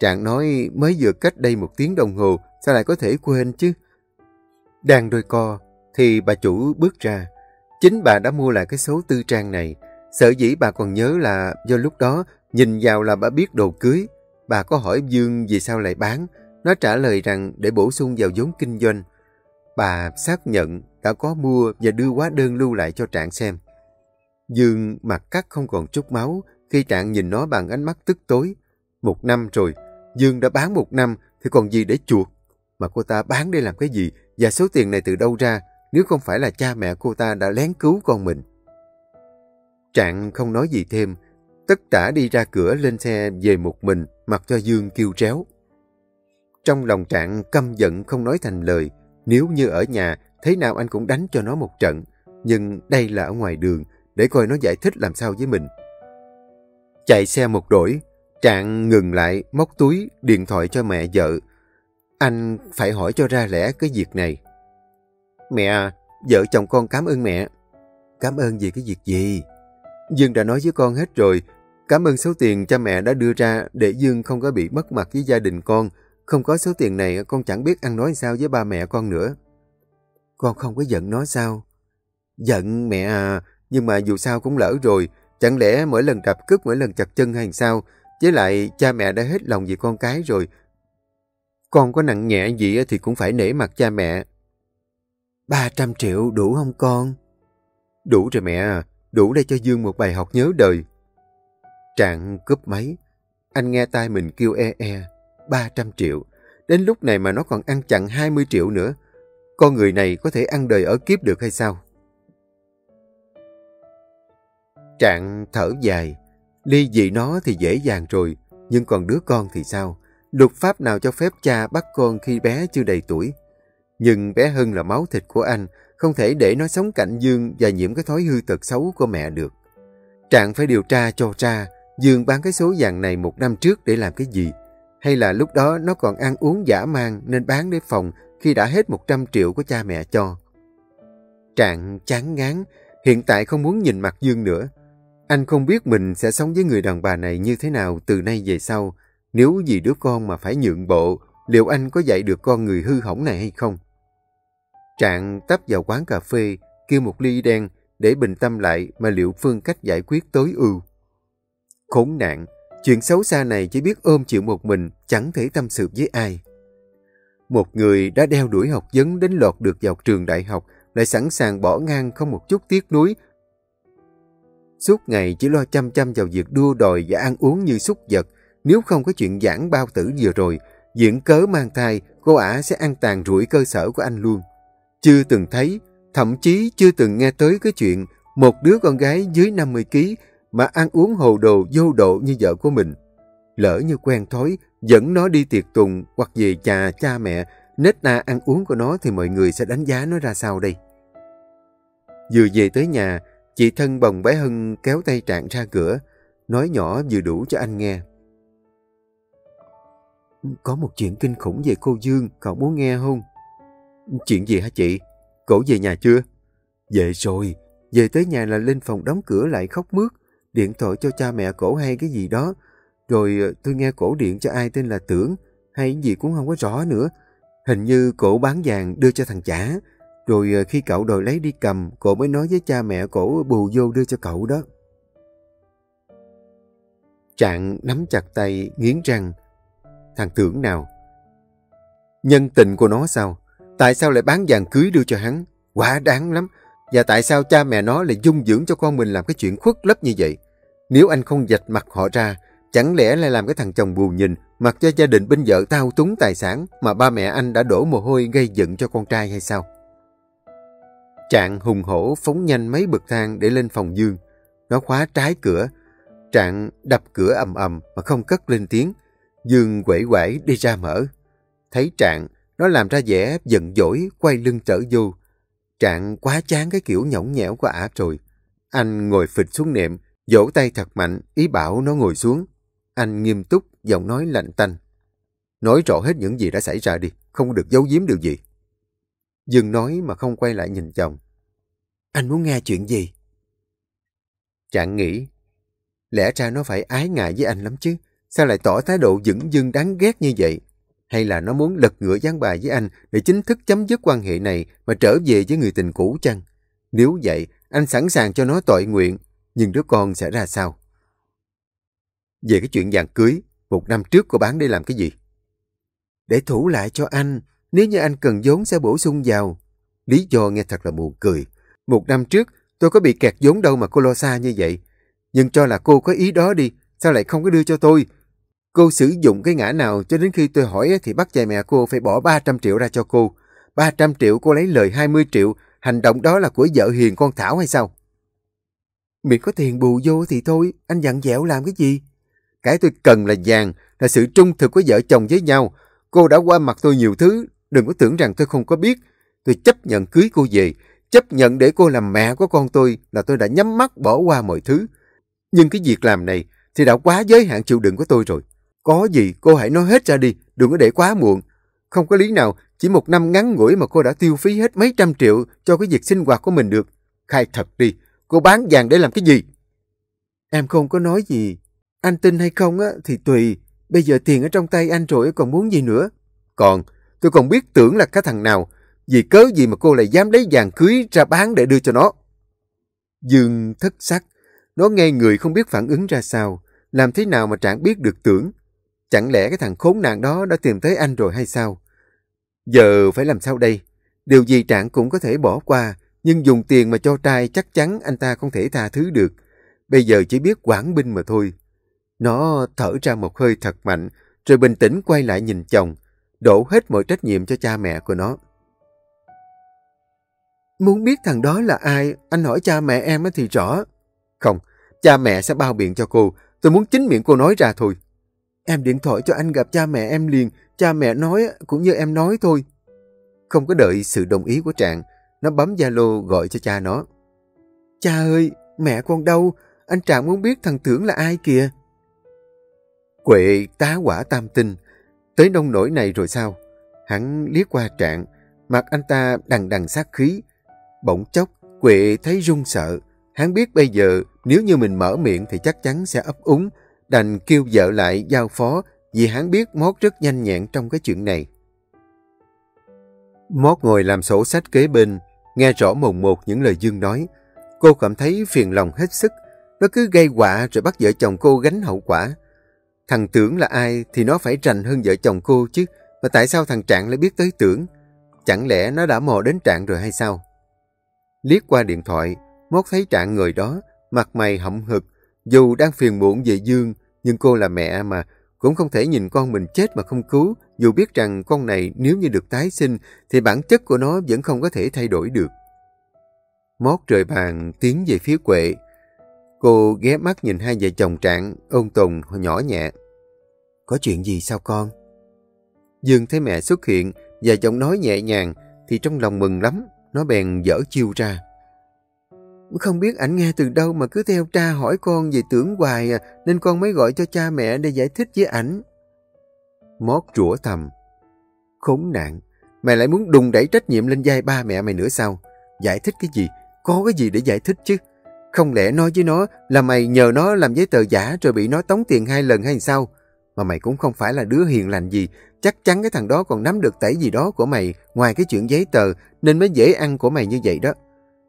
Trạng nói mới vừa cách đây một tiếng đồng hồ, sao lại có thể quên chứ? Đang đôi co, thì bà chủ bước ra. Chính bà đã mua lại cái số tư trang này. Sợ dĩ bà còn nhớ là do lúc đó nhìn vào là bà biết đồ cưới. Bà có hỏi Dương vì sao lại bán. Nó trả lời rằng để bổ sung vào vốn kinh doanh. Bà xác nhận đã có mua và đưa hóa đơn lưu lại cho Trạng xem. Dương mặt cắt không còn chút máu khi Trạng nhìn nó bằng ánh mắt tức tối. Một năm rồi, Dương đã bán một năm thì còn gì để chuột. Mà cô ta bán để làm cái gì và số tiền này từ đâu ra nếu không phải là cha mẹ cô ta đã lén cứu con mình. Trạng không nói gì thêm, tất cả đi ra cửa lên xe về một mình, mặc cho Dương kêu tréo. Trong lòng Trạng căm giận không nói thành lời, nếu như ở nhà, thế nào anh cũng đánh cho nó một trận, nhưng đây là ở ngoài đường, để coi nó giải thích làm sao với mình. Chạy xe một đổi, Trạng ngừng lại, móc túi, điện thoại cho mẹ vợ. Anh phải hỏi cho ra lẽ cái việc này. Mẹ, vợ chồng con cảm ơn mẹ. Cảm ơn vì cái việc gì? Dương đã nói với con hết rồi. Cảm ơn số tiền cha mẹ đã đưa ra để Dương không có bị mất mặt với gia đình con. Không có số tiền này con chẳng biết ăn nói sao với ba mẹ con nữa. Con không có giận nó sao? Giận mẹ à, nhưng mà dù sao cũng lỡ rồi. Chẳng lẽ mỗi lần đạp cướp mỗi lần chặt chân hay sao? Với lại cha mẹ đã hết lòng vì con cái rồi. Con có nặng nhẹ gì thì cũng phải nể mặt cha mẹ. 300 triệu đủ không con? Đủ rồi mẹ à, đủ để cho Dương một bài học nhớ đời. Trạng cướp máy, anh nghe tai mình kêu e e, 300 triệu. Đến lúc này mà nó còn ăn chặn 20 triệu nữa. Con người này có thể ăn đời ở kiếp được hay sao? Trạng thở dài, ly dị nó thì dễ dàng rồi, nhưng còn đứa con thì sao? Luật pháp nào cho phép cha bắt con khi bé chưa đầy tuổi? Nhưng bé hơn là máu thịt của anh, không thể để nó sống cạnh Dương và nhiễm cái thói hư tật xấu của mẹ được. Trạng phải điều tra cho ra Dương bán cái số vàng này một năm trước để làm cái gì? Hay là lúc đó nó còn ăn uống giả mang nên bán để phòng khi đã hết 100 triệu của cha mẹ cho? Trạng chán ngán, hiện tại không muốn nhìn mặt Dương nữa. Anh không biết mình sẽ sống với người đàn bà này như thế nào từ nay về sau. Nếu vì đứa con mà phải nhượng bộ, liệu anh có dạy được con người hư hỏng này hay không? Trạng tấp vào quán cà phê, kêu một ly đen để bình tâm lại mà liệu phương cách giải quyết tối ưu. Khốn nạn, chuyện xấu xa này chỉ biết ôm chịu một mình, chẳng thể tâm sự với ai. Một người đã đeo đuổi học vấn đến lọt được vào trường đại học, lại sẵn sàng bỏ ngang không một chút tiếc nuối. Suốt ngày chỉ lo chăm chăm vào việc đua đòi và ăn uống như súc vật, nếu không có chuyện giảng bao tử vừa rồi, diễn cớ mang thai, cô ả sẽ ăn tàn rủi cơ sở của anh luôn. Chưa từng thấy, thậm chí chưa từng nghe tới cái chuyện một đứa con gái dưới 50kg mà ăn uống hồ đồ vô độ như vợ của mình. Lỡ như quen thói, dẫn nó đi tiệc tùng hoặc về nhà cha mẹ, nết na ăn uống của nó thì mọi người sẽ đánh giá nó ra sao đây? Vừa về tới nhà, chị thân bồng bé Hân kéo tay Trạng ra cửa, nói nhỏ vừa đủ cho anh nghe. Có một chuyện kinh khủng về cô Dương, cậu muốn nghe không? Chuyện gì hả chị? Cổ về nhà chưa? Về rồi. Về tới nhà là lên phòng đóng cửa lại khóc mướt. Điện thoại cho cha mẹ cổ hay cái gì đó. Rồi ờ, tôi nghe cổ điện cho ai tên là Tưởng. Hay gì cũng không có rõ nữa. Hình như cổ bán vàng đưa cho thằng chả. Rồi ờ, khi cậu đòi lấy đi cầm, cổ mới nói với cha mẹ cổ bù vô đưa cho cậu đó. Trạng nắm chặt tay, nghiến răng. Thằng tưởng nào? Nhân tình của nó sao? Tại sao lại bán vàng cưới đưa cho hắn? Quá đáng lắm. Và tại sao cha mẹ nó lại dung dưỡng cho con mình làm cái chuyện khuất lấp như vậy? Nếu anh không dạch mặt họ ra, chẳng lẽ lại làm cái thằng chồng bù nhìn, mặc cho gia đình bên vợ tao túng tài sản mà ba mẹ anh đã đổ mồ hôi gây giận cho con trai hay sao? Trạng hùng hổ phóng nhanh mấy bậc thang để lên phòng Dương. Nó khóa trái cửa. Trạng đập cửa ầm ầm mà không cất lên tiếng. Dương quẩy quẩy đi ra mở. Thấy Trạng, nó làm ra vẻ giận dỗi, quay lưng trở vô. Trạng quá chán cái kiểu nhõng nhẽo của ả rồi. Anh ngồi phịch xuống nệm, vỗ tay thật mạnh, ý bảo nó ngồi xuống. Anh nghiêm túc, giọng nói lạnh tanh. Nói rõ hết những gì đã xảy ra đi, không được giấu giếm điều gì. Dương nói mà không quay lại nhìn chồng. Anh muốn nghe chuyện gì? Chẳng nghĩ. Lẽ ra nó phải ái ngại với anh lắm chứ. Sao lại tỏ thái độ dững dưng đáng ghét như vậy? Hay là nó muốn lật ngửa gián bài với anh để chính thức chấm dứt quan hệ này mà trở về với người tình cũ chăng? Nếu vậy, anh sẵn sàng cho nó tội nguyện, nhưng đứa con sẽ ra sao? Về cái chuyện vàng cưới, một năm trước cô bán đi làm cái gì? Để thủ lại cho anh, nếu như anh cần vốn sẽ bổ sung vào. Lý do nghe thật là buồn cười. Một năm trước, tôi có bị kẹt vốn đâu mà cô lo xa như vậy. Nhưng cho là cô có ý đó đi, sao lại không có đưa cho tôi? Cô sử dụng cái ngã nào cho đến khi tôi hỏi thì bắt cha mẹ cô phải bỏ 300 triệu ra cho cô. 300 triệu cô lấy lời 20 triệu, hành động đó là của vợ hiền con Thảo hay sao? Miệng có tiền bù vô thì thôi, anh dặn dẹo làm cái gì? Cái tôi cần là vàng, là sự trung thực của vợ chồng với nhau. Cô đã qua mặt tôi nhiều thứ, đừng có tưởng rằng tôi không có biết. Tôi chấp nhận cưới cô về, chấp nhận để cô làm mẹ của con tôi là tôi đã nhắm mắt bỏ qua mọi thứ. Nhưng cái việc làm này thì đã quá giới hạn chịu đựng của tôi rồi. Có gì cô hãy nói hết ra đi, đừng có để quá muộn. Không có lý nào chỉ một năm ngắn ngủi mà cô đã tiêu phí hết mấy trăm triệu cho cái việc sinh hoạt của mình được. Khai thật đi, cô bán vàng để làm cái gì? Em không có nói gì. Anh tin hay không á, thì tùy. Bây giờ tiền ở trong tay anh rồi còn muốn gì nữa? Còn, tôi còn biết tưởng là cái thằng nào. Vì cớ gì mà cô lại dám lấy vàng cưới ra bán để đưa cho nó? Dương thất sắc. Nó nghe người không biết phản ứng ra sao. Làm thế nào mà Trạng biết được tưởng? Chẳng lẽ cái thằng khốn nạn đó đã tìm tới anh rồi hay sao? Giờ phải làm sao đây? Điều gì Trạng cũng có thể bỏ qua, nhưng dùng tiền mà cho trai chắc chắn anh ta không thể tha thứ được. Bây giờ chỉ biết quản binh mà thôi. Nó thở ra một hơi thật mạnh, rồi bình tĩnh quay lại nhìn chồng, đổ hết mọi trách nhiệm cho cha mẹ của nó. Muốn biết thằng đó là ai, anh hỏi cha mẹ em thì rõ. Không, cha mẹ sẽ bao biện cho cô, tôi muốn chính miệng cô nói ra thôi. Em điện thoại cho anh gặp cha mẹ em liền, cha mẹ nói cũng như em nói thôi. Không có đợi sự đồng ý của Trạng, nó bấm Zalo gọi cho cha nó. Cha ơi, mẹ con đâu? Anh Trạng muốn biết thằng Tưởng là ai kìa? Quệ tá quả tam tinh, tới nông nổi này rồi sao? Hắn liếc qua Trạng, mặt anh ta đằng đằng sát khí. Bỗng chốc, Quệ thấy run sợ. Hắn biết bây giờ nếu như mình mở miệng thì chắc chắn sẽ ấp úng, đành kêu vợ lại giao phó vì hắn biết Mót rất nhanh nhẹn trong cái chuyện này. Mót ngồi làm sổ sách kế bên, nghe rõ mồn một những lời Dương nói. Cô cảm thấy phiền lòng hết sức. Nó cứ gây quả rồi bắt vợ chồng cô gánh hậu quả. Thằng Tưởng là ai thì nó phải rành hơn vợ chồng cô chứ. Mà tại sao thằng Trạng lại biết tới Tưởng? Chẳng lẽ nó đã mò đến Trạng rồi hay sao? Liếc qua điện thoại, Mót thấy Trạng người đó, mặt mày hậm hực, dù đang phiền muộn về Dương, nhưng cô là mẹ mà, cũng không thể nhìn con mình chết mà không cứu, dù biết rằng con này nếu như được tái sinh, thì bản chất của nó vẫn không có thể thay đổi được. Mót rời bàn tiến về phía quệ. Cô ghé mắt nhìn hai vợ chồng trạng, ôn tồn, nhỏ nhẹ. Có chuyện gì sao con? Dương thấy mẹ xuất hiện và giọng nói nhẹ nhàng, thì trong lòng mừng lắm, nó bèn dở chiêu ra. Không biết ảnh nghe từ đâu mà cứ theo tra hỏi con về tưởng hoài à, nên con mới gọi cho cha mẹ để giải thích với ảnh. Mót rủa thầm. Khốn nạn, mày lại muốn đùng đẩy trách nhiệm lên vai ba mẹ mày nữa sao? Giải thích cái gì? Có cái gì để giải thích chứ? Không lẽ nói với nó là mày nhờ nó làm giấy tờ giả rồi bị nó tống tiền hai lần hay sao? Mà mày cũng không phải là đứa hiền lành gì. Chắc chắn cái thằng đó còn nắm được tẩy gì đó của mày ngoài cái chuyện giấy tờ nên mới dễ ăn của mày như vậy đó.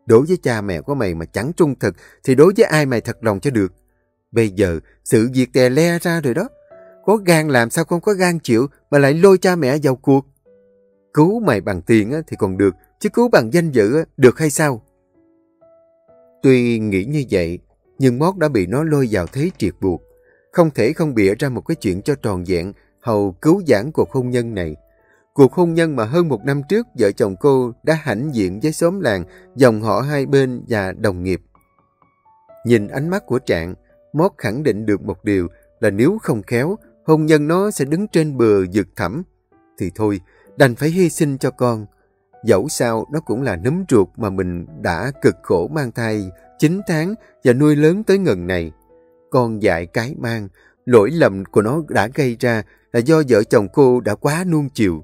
Đối với cha mẹ của mày mà chẳng trung thực thì đối với ai mày thật lòng cho được. Bây giờ sự việc đè le ra rồi đó. Có gan làm sao không có gan chịu mà lại lôi cha mẹ vào cuộc. Cứu mày bằng tiền thì còn được, chứ cứu bằng danh dự được hay sao? Tuy nghĩ như vậy, nhưng Mót đã bị nó lôi vào thế triệt buộc. Không thể không bịa ra một cái chuyện cho tròn vẹn hầu cứu giảng cuộc hôn nhân này. Cuộc hôn nhân mà hơn một năm trước vợ chồng cô đã hãnh diện với xóm làng, dòng họ hai bên và đồng nghiệp. Nhìn ánh mắt của Trạng, Mót khẳng định được một điều là nếu không khéo, hôn nhân nó sẽ đứng trên bờ vực thẳm. Thì thôi, đành phải hy sinh cho con. Dẫu sao nó cũng là nấm ruột mà mình đã cực khổ mang thai 9 tháng và nuôi lớn tới ngần này. Con dại cái mang, lỗi lầm của nó đã gây ra là do vợ chồng cô đã quá nuông chiều.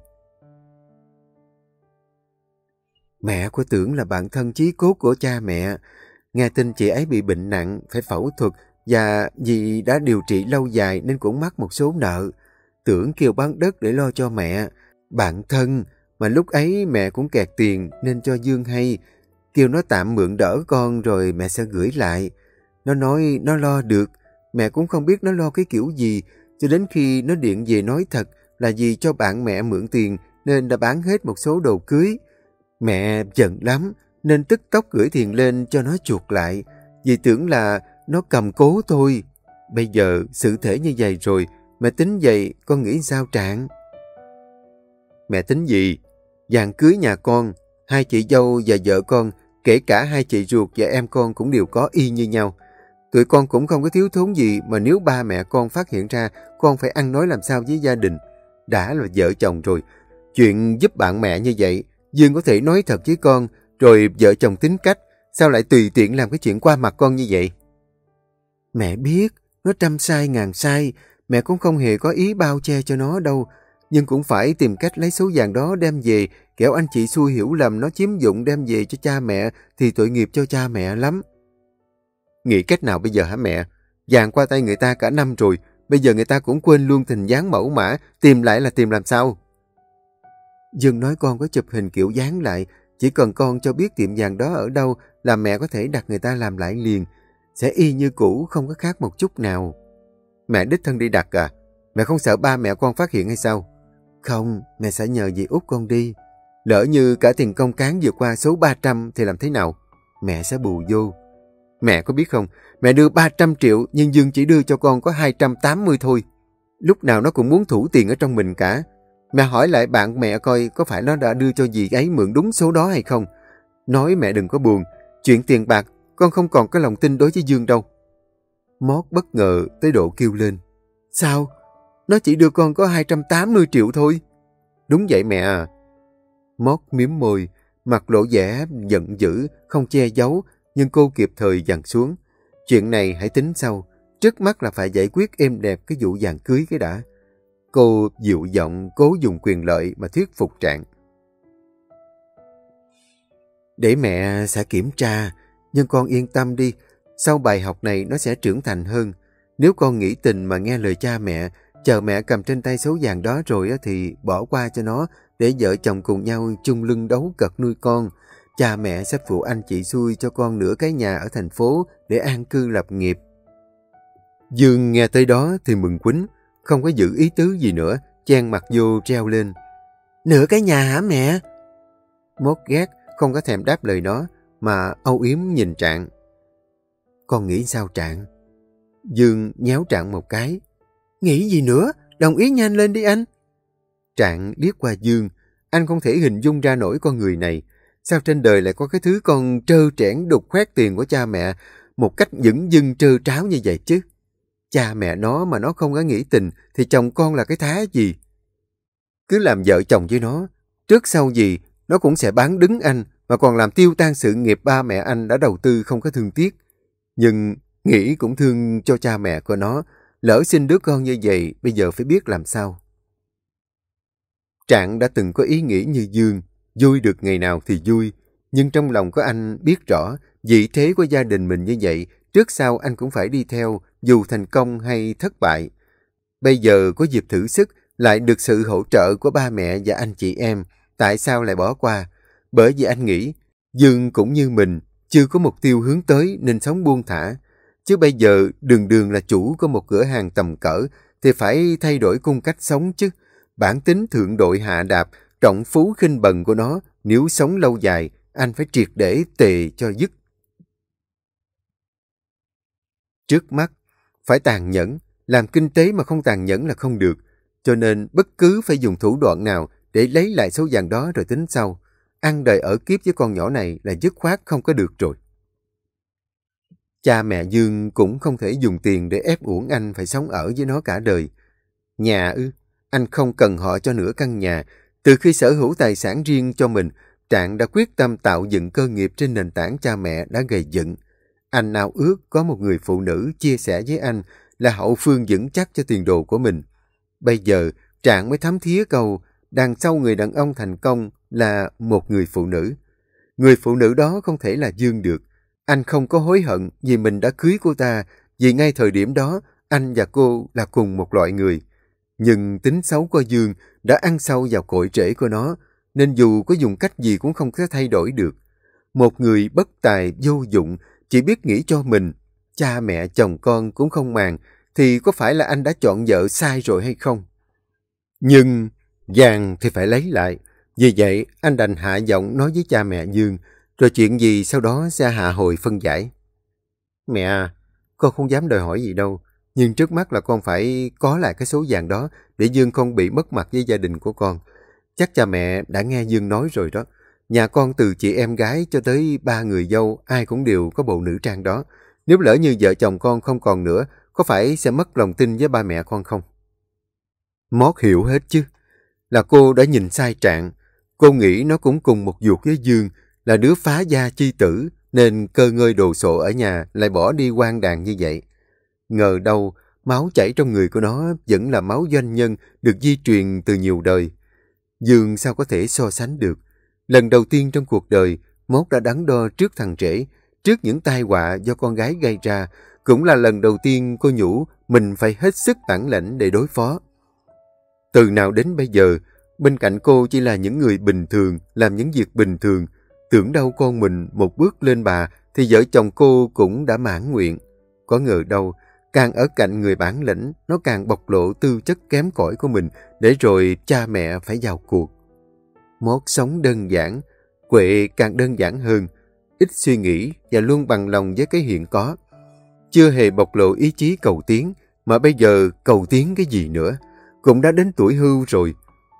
Mẹ của tưởng là bạn thân chí cốt của cha mẹ. Nghe tin chị ấy bị bệnh nặng, phải phẫu thuật và vì đã điều trị lâu dài nên cũng mắc một số nợ. Tưởng kêu bán đất để lo cho mẹ. Bạn thân, mà lúc ấy mẹ cũng kẹt tiền nên cho Dương hay. Kêu nó tạm mượn đỡ con rồi mẹ sẽ gửi lại. Nó nói nó lo được. Mẹ cũng không biết nó lo cái kiểu gì. Cho đến khi nó điện về nói thật là vì cho bạn mẹ mượn tiền nên đã bán hết một số đồ cưới. Mẹ giận lắm nên tức tốc gửi tiền lên cho nó chuột lại. Vì tưởng là nó cầm cố thôi. Bây giờ sự thể như vậy rồi, mẹ tính vậy con nghĩ sao Trạng? Mẹ tính gì? Dàn cưới nhà con, hai chị dâu và vợ con, kể cả hai chị ruột và em con cũng đều có y như nhau. Tụi con cũng không có thiếu thốn gì mà nếu ba mẹ con phát hiện ra, con phải ăn nói làm sao với gia đình. Đã là vợ chồng rồi. Chuyện giúp bạn mẹ như vậy, Dương có thể nói thật với con, rồi vợ chồng tính cách, sao lại tùy tiện làm cái chuyện qua mặt con như vậy? Mẹ biết, nó trăm sai ngàn sai, mẹ cũng không hề có ý bao che cho nó đâu, nhưng cũng phải tìm cách lấy số vàng đó đem về, kẻo anh chị xui hiểu lầm nó chiếm dụng đem về cho cha mẹ thì tội nghiệp cho cha mẹ lắm. Nghĩ cách nào bây giờ hả mẹ? Vàng qua tay người ta cả năm rồi, bây giờ người ta cũng quên luôn tình dáng mẫu mã, tìm lại là tìm làm sao? Dương nói con có chụp hình kiểu dáng lại, chỉ cần con cho biết tiệm vàng đó ở đâu là mẹ có thể đặt người ta làm lại liền. Sẽ y như cũ, không có khác một chút nào. Mẹ đích thân đi đặt à? Mẹ không sợ ba mẹ con phát hiện hay sao? Không, mẹ sẽ nhờ dì út con đi. Lỡ như cả tiền công cán vượt qua số 300 thì làm thế nào? Mẹ sẽ bù vô. Mẹ có biết không, mẹ đưa 300 triệu nhưng Dương chỉ đưa cho con có 280 thôi. Lúc nào nó cũng muốn thủ tiền ở trong mình cả. Mẹ hỏi lại bạn mẹ coi có phải nó đã đưa cho dì ấy mượn đúng số đó hay không. Nói mẹ đừng có buồn, chuyện tiền bạc con không còn có lòng tin đối với Dương đâu. Mót bất ngờ tới độ kêu lên. Sao? Nó chỉ đưa con có 280 triệu thôi. Đúng vậy mẹ à. Mót miếm môi, mặt lộ vẻ giận dữ, không che giấu, nhưng cô kịp thời dằn xuống. Chuyện này hãy tính sau. Trước mắt là phải giải quyết êm đẹp cái vụ vàng cưới cái đã. Cô dịu giọng cố dùng quyền lợi mà thuyết phục Trạng. Để mẹ sẽ kiểm tra, nhưng con yên tâm đi, sau bài học này nó sẽ trưởng thành hơn. Nếu con nghĩ tình mà nghe lời cha mẹ, chờ mẹ cầm trên tay số vàng đó rồi thì bỏ qua cho nó để vợ chồng cùng nhau chung lưng đấu cật nuôi con. Cha mẹ sẽ phụ anh chị xui cho con nửa cái nhà ở thành phố để an cư lập nghiệp. Dương nghe tới đó thì mừng quýnh, không có giữ ý tứ gì nữa, chen mặt vô treo lên. Nửa cái nhà hả mẹ? Mốt ghét, không có thèm đáp lời nó mà âu yếm nhìn Trạng. Con nghĩ sao Trạng? Dương nhéo Trạng một cái. Nghĩ gì nữa? Đồng ý nhanh lên đi anh. Trạng liếc qua Dương. Anh không thể hình dung ra nổi con người này. Sao trên đời lại có cái thứ con trơ trẽn đục khoét tiền của cha mẹ một cách dững dưng trơ tráo như vậy chứ? Cha mẹ nó mà nó không có nghĩ tình thì chồng con là cái thá gì? Cứ làm vợ chồng với nó, trước sau gì nó cũng sẽ bán đứng anh mà còn làm tiêu tan sự nghiệp ba mẹ anh đã đầu tư không có thương tiếc. Nhưng nghĩ cũng thương cho cha mẹ của nó, lỡ sinh đứa con như vậy bây giờ phải biết làm sao. Trạng đã từng có ý nghĩ như Dương, vui được ngày nào thì vui, nhưng trong lòng có anh biết rõ vị thế của gia đình mình như vậy, trước sau anh cũng phải đi theo, dù thành công hay thất bại. Bây giờ có dịp thử sức, lại được sự hỗ trợ của ba mẹ và anh chị em, tại sao lại bỏ qua? Bởi vì anh nghĩ, Dương cũng như mình, chưa có mục tiêu hướng tới nên sống buông thả. Chứ bây giờ đường đường là chủ của một cửa hàng tầm cỡ thì phải thay đổi cung cách sống chứ. Bản tính thượng đội hạ đạp, trọng phú khinh bần của nó, nếu sống lâu dài, anh phải triệt để tề cho dứt. Trước mắt, phải tàn nhẫn, làm kinh tế mà không tàn nhẫn là không được. Cho nên bất cứ phải dùng thủ đoạn nào để lấy lại số vàng đó rồi tính sau. Ăn đời ở kiếp với con nhỏ này là dứt khoát không có được rồi. Cha mẹ Dương cũng không thể dùng tiền để ép uổng anh phải sống ở với nó cả đời. Nhà ư, anh không cần họ cho nửa căn nhà. Từ khi sở hữu tài sản riêng cho mình, Trạng đã quyết tâm tạo dựng cơ nghiệp trên nền tảng cha mẹ đã gây dựng. Anh nào ước có một người phụ nữ chia sẻ với anh là hậu phương vững chắc cho tiền đồ của mình. Bây giờ, Trạng mới thấm thía câu, đằng sau người đàn ông thành công là một người phụ nữ. Người phụ nữ đó không thể là Dương được. Anh không có hối hận vì mình đã cưới cô ta, vì ngay thời điểm đó, anh và cô là cùng một loại người. Nhưng tính xấu của Dương đã ăn sâu vào cội rễ của nó, nên dù có dùng cách gì cũng không thể thay đổi được. Một người bất tài, vô dụng, chỉ biết nghĩ cho mình, cha mẹ chồng con cũng không màng, thì có phải là anh đã chọn vợ sai rồi hay không? Nhưng vàng thì phải lấy lại. Vì vậy, anh đành hạ giọng nói với cha mẹ Dương, rồi chuyện gì sau đó sẽ hạ hồi phân giải. Mẹ à, con không dám đòi hỏi gì đâu, nhưng trước mắt là con phải có lại cái số vàng đó để Dương không bị mất mặt với gia đình của con. Chắc cha mẹ đã nghe Dương nói rồi đó. Nhà con từ chị em gái cho tới ba người dâu, ai cũng đều có bộ nữ trang đó. Nếu lỡ như vợ chồng con không còn nữa, có phải sẽ mất lòng tin với ba mẹ con không? Mót hiểu hết chứ. Là cô đã nhìn sai trạng. Cô nghĩ nó cũng cùng một ruột với Dương, là đứa phá gia chi tử, nên cơ ngơi đồ sộ ở nhà lại bỏ đi quan đàn như vậy. Ngờ đâu, máu chảy trong người của nó vẫn là máu doanh nhân được di truyền từ nhiều đời. Dương sao có thể so sánh được. Lần đầu tiên trong cuộc đời, Mốt đã đắn đo trước thằng rể, trước những tai họa do con gái gây ra, cũng là lần đầu tiên cô nhủ mình phải hết sức bản lĩnh để đối phó. Từ nào đến bây giờ, bên cạnh cô chỉ là những người bình thường, làm những việc bình thường. Tưởng đâu con mình một bước lên bà, thì vợ chồng cô cũng đã mãn nguyện. Có ngờ đâu, càng ở cạnh người bản lĩnh, nó càng bộc lộ tư chất kém cỏi của mình, để rồi cha mẹ phải vào cuộc mốt sống đơn giản, Quệ càng đơn giản hơn, ít suy nghĩ và luôn bằng lòng với cái hiện có. Chưa hề bộc lộ ý chí cầu tiến, mà bây giờ cầu tiến cái gì nữa. Cũng đã đến tuổi hưu rồi,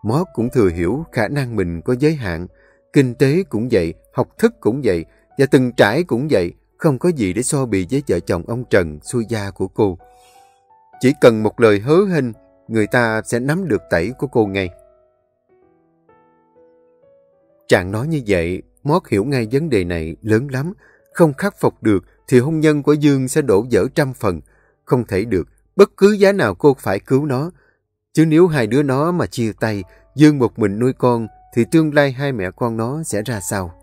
Mót cũng thừa hiểu khả năng mình có giới hạn. Kinh tế cũng vậy, học thức cũng vậy, và từng trải cũng vậy, không có gì để so bì với vợ chồng ông Trần, xui gia của cô. Chỉ cần một lời hớ hênh, người ta sẽ nắm được tẩy của cô ngay. Chàng nói như vậy, Mót hiểu ngay vấn đề này lớn lắm. Không khắc phục được thì hôn nhân của Dương sẽ đổ vỡ trăm phần. Không thể được, bất cứ giá nào cô phải cứu nó. Chứ nếu hai đứa nó mà chia tay, Dương một mình nuôi con, thì tương lai hai mẹ con nó sẽ ra sao?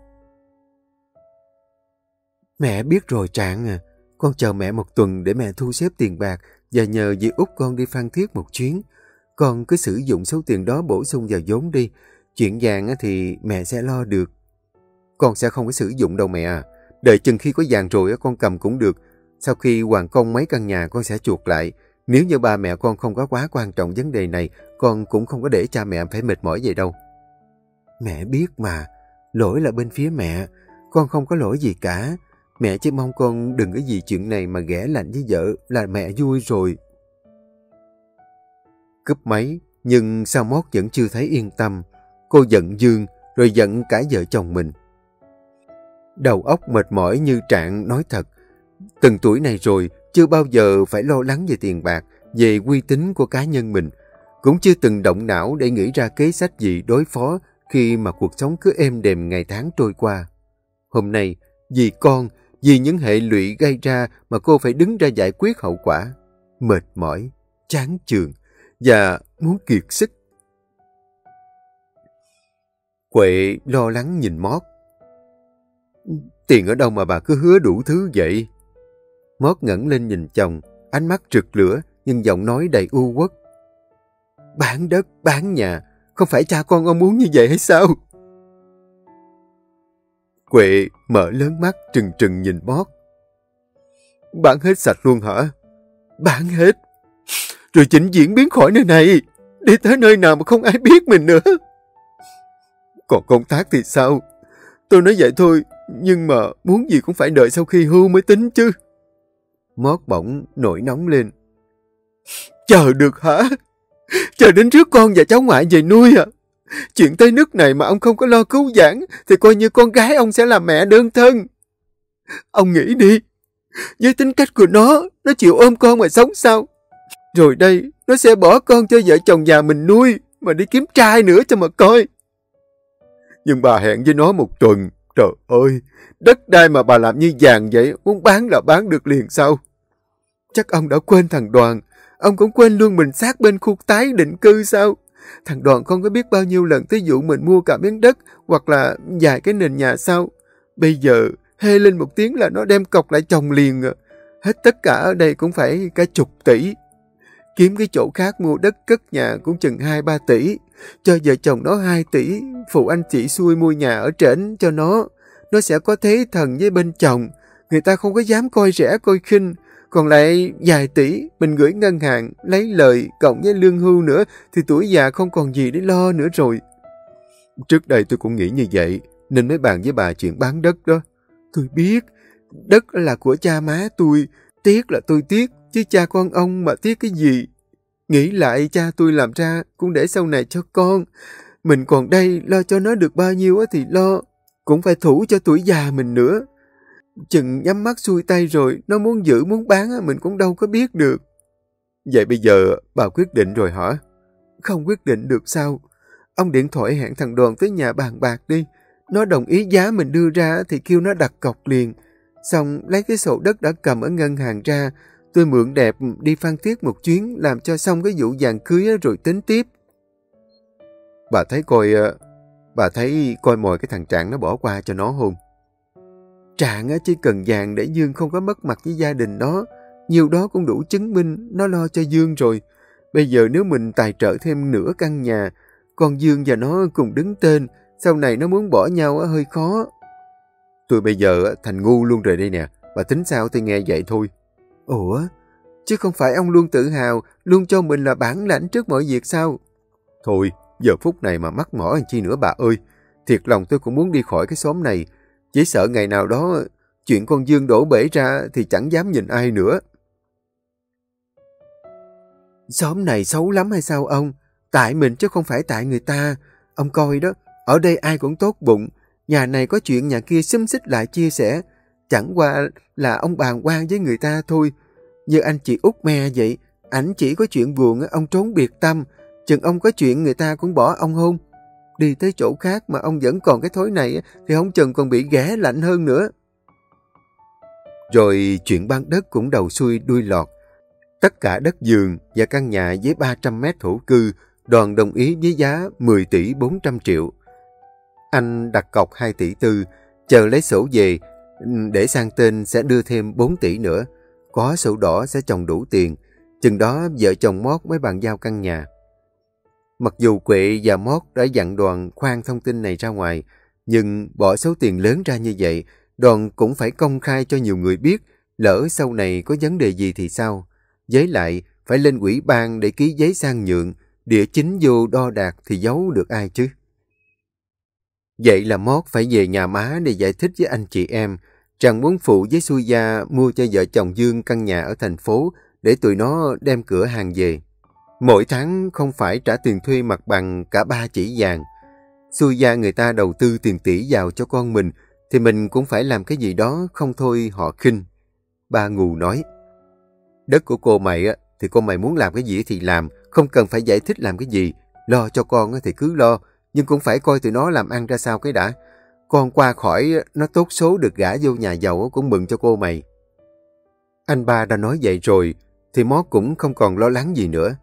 Mẹ biết rồi Trạng à, con chờ mẹ một tuần để mẹ thu xếp tiền bạc và nhờ dì Út con đi phan thiết một chuyến. Con cứ sử dụng số tiền đó bổ sung vào vốn đi, Chuyện vàng thì mẹ sẽ lo được. Con sẽ không có sử dụng đâu mẹ à. Đợi chừng khi có vàng rồi con cầm cũng được. Sau khi hoàn công mấy căn nhà con sẽ chuột lại. Nếu như ba mẹ con không có quá quan trọng vấn đề này, con cũng không có để cha mẹ phải mệt mỏi vậy đâu. Mẹ biết mà, lỗi là bên phía mẹ. Con không có lỗi gì cả. Mẹ chỉ mong con đừng có gì chuyện này mà ghẻ lạnh với vợ là mẹ vui rồi. Cúp máy, nhưng sao Mót vẫn chưa thấy yên tâm. Cô giận Dương, rồi giận cả vợ chồng mình. Đầu óc mệt mỏi như Trạng nói thật. Từng tuổi này rồi, chưa bao giờ phải lo lắng về tiền bạc, về uy tín của cá nhân mình. Cũng chưa từng động não để nghĩ ra kế sách gì đối phó khi mà cuộc sống cứ êm đềm ngày tháng trôi qua. Hôm nay, vì con, vì những hệ lụy gây ra mà cô phải đứng ra giải quyết hậu quả. Mệt mỏi, chán chường và muốn kiệt sức. Quệ lo lắng nhìn Mót. Tiền ở đâu mà bà cứ hứa đủ thứ vậy? Mót ngẩng lên nhìn chồng, ánh mắt rực lửa nhưng giọng nói đầy u uất. Bán đất, bán nhà, không phải cha con ông muốn như vậy hay sao? Quệ mở lớn mắt trừng trừng nhìn Mót. Bán hết sạch luôn hả? Bán hết. Rồi chỉnh diễn biến khỏi nơi này. Đi tới nơi nào mà không ai biết mình nữa. Còn công tác thì sao? Tôi nói vậy thôi, nhưng mà muốn gì cũng phải đợi sau khi hưu mới tính chứ. Mót bỗng nổi nóng lên. Chờ được hả? Chờ đến trước con và cháu ngoại về nuôi à? Chuyện tới nước này mà ông không có lo cứu giảng thì coi như con gái ông sẽ là mẹ đơn thân. Ông nghĩ đi, với tính cách của nó, nó chịu ôm con mà sống sao? Rồi đây, nó sẽ bỏ con cho vợ chồng già mình nuôi mà đi kiếm trai nữa cho mà coi. Nhưng bà hẹn với nó một tuần, Trời ơi, đất đai mà bà làm như vàng vậy, muốn bán là bán được liền sao? Chắc ông đã quên thằng Đoàn, ông cũng quên luôn mình sát bên khu tái định cư sao? Thằng Đoàn không có biết bao nhiêu lần tới dụ mình mua cả miếng đất hoặc là vài cái nền nhà sao. Bây giờ, hê lên một tiếng là nó đem cọc lại chồng liền. À. Hết tất cả ở đây cũng phải cả chục tỷ. Kiếm cái chỗ khác mua đất cất nhà cũng chừng 2-3 tỷ. Cho vợ chồng nó 2 tỷ, phụ anh chị xui mua nhà ở trển cho nó. Nó sẽ có thế thần với bên chồng. Người ta không có dám coi rẻ coi khinh. Còn lại vài tỷ, mình gửi ngân hàng, lấy lời, cộng với lương hưu nữa, thì tuổi già không còn gì để lo nữa rồi. Trước đây tôi cũng nghĩ như vậy, nên mới bàn với bà chuyện bán đất đó. Tôi biết, đất là của cha má tôi, tiếc là tôi tiếc, chứ cha con ông mà tiếc cái gì. Nghĩ lại cha tôi làm ra cũng để sau này cho con. Mình còn đây lo cho nó được bao nhiêu thì lo, cũng phải thủ cho tuổi già mình nữa. Chừng nhắm mắt xuôi tay rồi, nó muốn giữ muốn bán mình cũng đâu có biết được. Vậy bây giờ bà quyết định rồi hả? Không quyết định được sao? Ông điện thoại hẹn thằng đoàn tới nhà bàn bạc đi. Nó đồng ý giá mình đưa ra thì kêu nó đặt cọc liền. Xong lấy cái sổ đất đã cầm ở ngân hàng ra, tôi mượn đẹp đi phan thiết một chuyến làm cho xong cái vụ vàng cưới rồi tính tiếp. Bà thấy coi, ờ, bà thấy coi mồi cái thằng Trạng nó bỏ qua cho nó không? Trạng chỉ cần vàng để Dương không có mất mặt với gia đình nó. Nhiều đó cũng đủ chứng minh nó lo cho Dương rồi. Bây giờ nếu mình tài trợ thêm nửa căn nhà, con Dương và nó cùng đứng tên, sau này nó muốn bỏ nhau hơi khó. Tôi bây giờ thành ngu luôn rồi đây nè, bà tính sao tôi nghe vậy thôi. Ủa? Chứ không phải ông luôn tự hào, luôn cho mình là bản lãnh trước mọi việc sao? Thôi, giờ phút này mà mắc mỏ anh chi nữa bà ơi. Thiệt lòng tôi cũng muốn đi khỏi cái xóm này. Chỉ sợ ngày nào đó chuyện con Dương đổ bể ra thì chẳng dám nhìn ai nữa. Xóm này xấu lắm hay sao ông? Tại mình chứ không phải tại người ta. Ông coi đó, ở đây ai cũng tốt bụng. Nhà này có chuyện nhà kia xúm xích lại chia sẻ. Chẳng qua là ông bàn quan với người ta thôi. Như anh chị út me vậy, ảnh chỉ có chuyện buồn ông trốn biệt tâm. Chừng ông có chuyện người ta cũng bỏ ông hôn. Đi tới chỗ khác mà ông vẫn còn cái thối này thì ông chừng còn bị ghẻ lạnh hơn nữa. Rồi chuyện ban đất cũng đầu xuôi đuôi lọt. Tất cả đất giường và căn nhà với 300 mét thổ cư đoàn đồng ý với giá 10 tỷ 400 triệu. Anh đặt cọc 2 tỷ tư, chờ lấy sổ về, để sang tên sẽ đưa thêm 4 tỷ nữa. Có sổ đỏ sẽ trồng đủ tiền, chừng đó vợ chồng Mót mới bàn giao căn nhà. Mặc dù Quệ và Mót đã dặn đoàn khoan thông tin này ra ngoài, nhưng bỏ số tiền lớn ra như vậy, đoàn cũng phải công khai cho nhiều người biết, lỡ sau này có vấn đề gì thì sao. Với lại, phải lên quỹ ban để ký giấy sang nhượng, địa chính vô đo đạc thì giấu được ai chứ. Vậy là Mót phải về nhà má để giải thích với anh chị em, chàng muốn phụ với Xui Gia mua cho vợ chồng Dương căn nhà ở thành phố để tụi nó đem cửa hàng về. Mỗi tháng không phải trả tiền thuê mặt bằng cả ba chỉ vàng. Xui Gia người ta đầu tư tiền tỷ vào cho con mình, thì mình cũng phải làm cái gì đó không thôi họ khinh. Ba ngù nói, đất của cô mày á, thì cô mày muốn làm cái gì thì làm, không cần phải giải thích làm cái gì. Lo cho con thì cứ lo, nhưng cũng phải coi tụi nó làm ăn ra sao cái đã. Con qua khỏi nó tốt số được gả vô nhà giàu cũng mừng cho cô mày. Anh ba đã nói vậy rồi, thì Mót cũng không còn lo lắng gì nữa.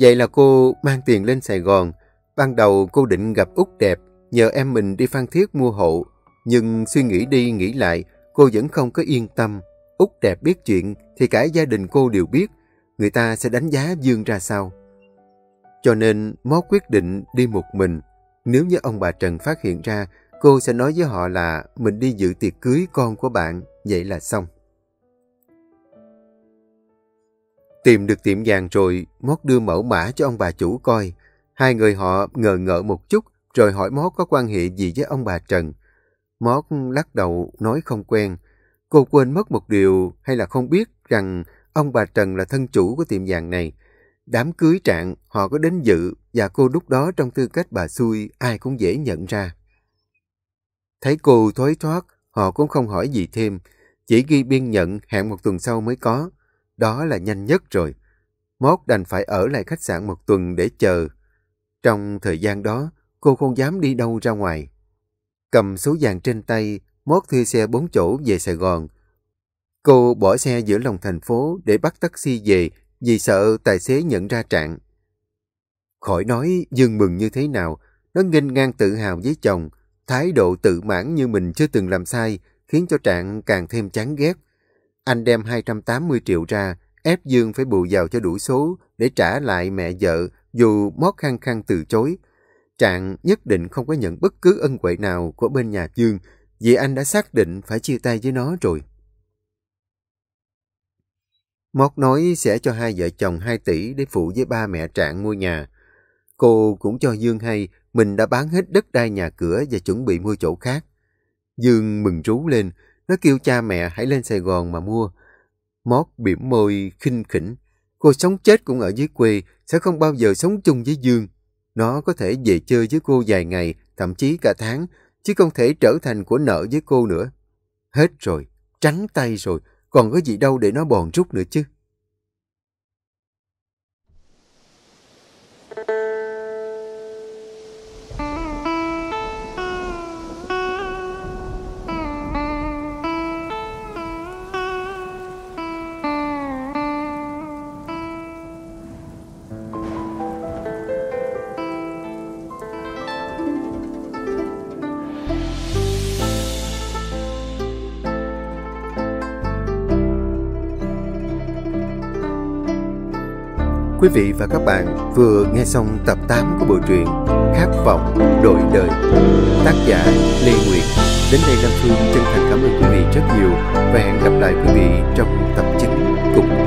Vậy là cô mang tiền lên Sài Gòn. Ban đầu cô định gặp Út đẹp, nhờ em mình đi phan thiết mua hộ. Nhưng suy nghĩ đi nghĩ lại, cô vẫn không có yên tâm. Út đẹp biết chuyện thì cả gia đình cô đều biết. Người ta sẽ đánh giá Dương ra sao. Cho nên Mót quyết định đi một mình. Nếu như ông bà Trần phát hiện ra, cô sẽ nói với họ là mình đi dự tiệc cưới con của bạn, vậy là xong. Tìm được tiệm vàng rồi, Mót đưa mẫu mã cho ông bà chủ coi. Hai người họ ngờ ngợ một chút, rồi hỏi Mót có quan hệ gì với ông bà Trần. Mót lắc đầu nói không quen. Cô quên mất một điều hay là không biết rằng ông bà Trần là thân chủ của tiệm vàng này. Đám cưới trạng, họ có đến dự và cô lúc đó trong tư cách bà xui ai cũng dễ nhận ra. Thấy cô thối thoát, họ cũng không hỏi gì thêm, chỉ ghi biên nhận hẹn một tuần sau mới có. Đó là nhanh nhất rồi. Mót đành phải ở lại khách sạn một tuần để chờ. Trong thời gian đó, cô không dám đi đâu ra ngoài. cầm số vàng trên tay, mót thuê xe bốn chỗ về Sài Gòn. Cô bỏ xe giữa lòng thành phố để bắt taxi về vì sợ tài xế nhận ra Trạng. Khỏi nói Dương mừng như thế nào, nó nghênh ngang tự hào với chồng, thái độ tự mãn như mình chưa từng làm sai, khiến cho Trạng càng thêm chán ghét. Anh đem 280 triệu ra, ép Dương phải bù vào cho đủ số để trả lại mẹ vợ dù mót khăng khăng từ chối. Trạng nhất định không có nhận bất cứ ân huệ nào của bên nhà Dương vì anh đã xác định phải chia tay với nó rồi. Mót nói sẽ cho hai vợ chồng 2 tỷ để phụ với ba mẹ Trạng mua nhà. Cô cũng cho Dương hay mình đã bán hết đất đai nhà cửa và chuẩn bị mua chỗ khác. Dương mừng rú lên, nó kêu cha mẹ hãy lên Sài Gòn mà mua. Mót bỉm môi khinh khỉnh. Cô sống chết cũng ở dưới quê, sẽ không bao giờ sống chung với Dương. Nó có thể về chơi với cô vài ngày, thậm chí cả tháng, chứ không thể trở thành của nợ với cô nữa. Hết rồi, trắng tay rồi, còn có gì đâu để nó bòn rút nữa chứ. Quý vị và các bạn vừa nghe xong tập 8 của bộ truyện Khát vọng đổi đời. Tác giả Lê Nguyệt. Đến đây Lâm Phương chân thành cảm ơn quý vị rất nhiều và hẹn gặp lại quý vị trong tập 9 cùng.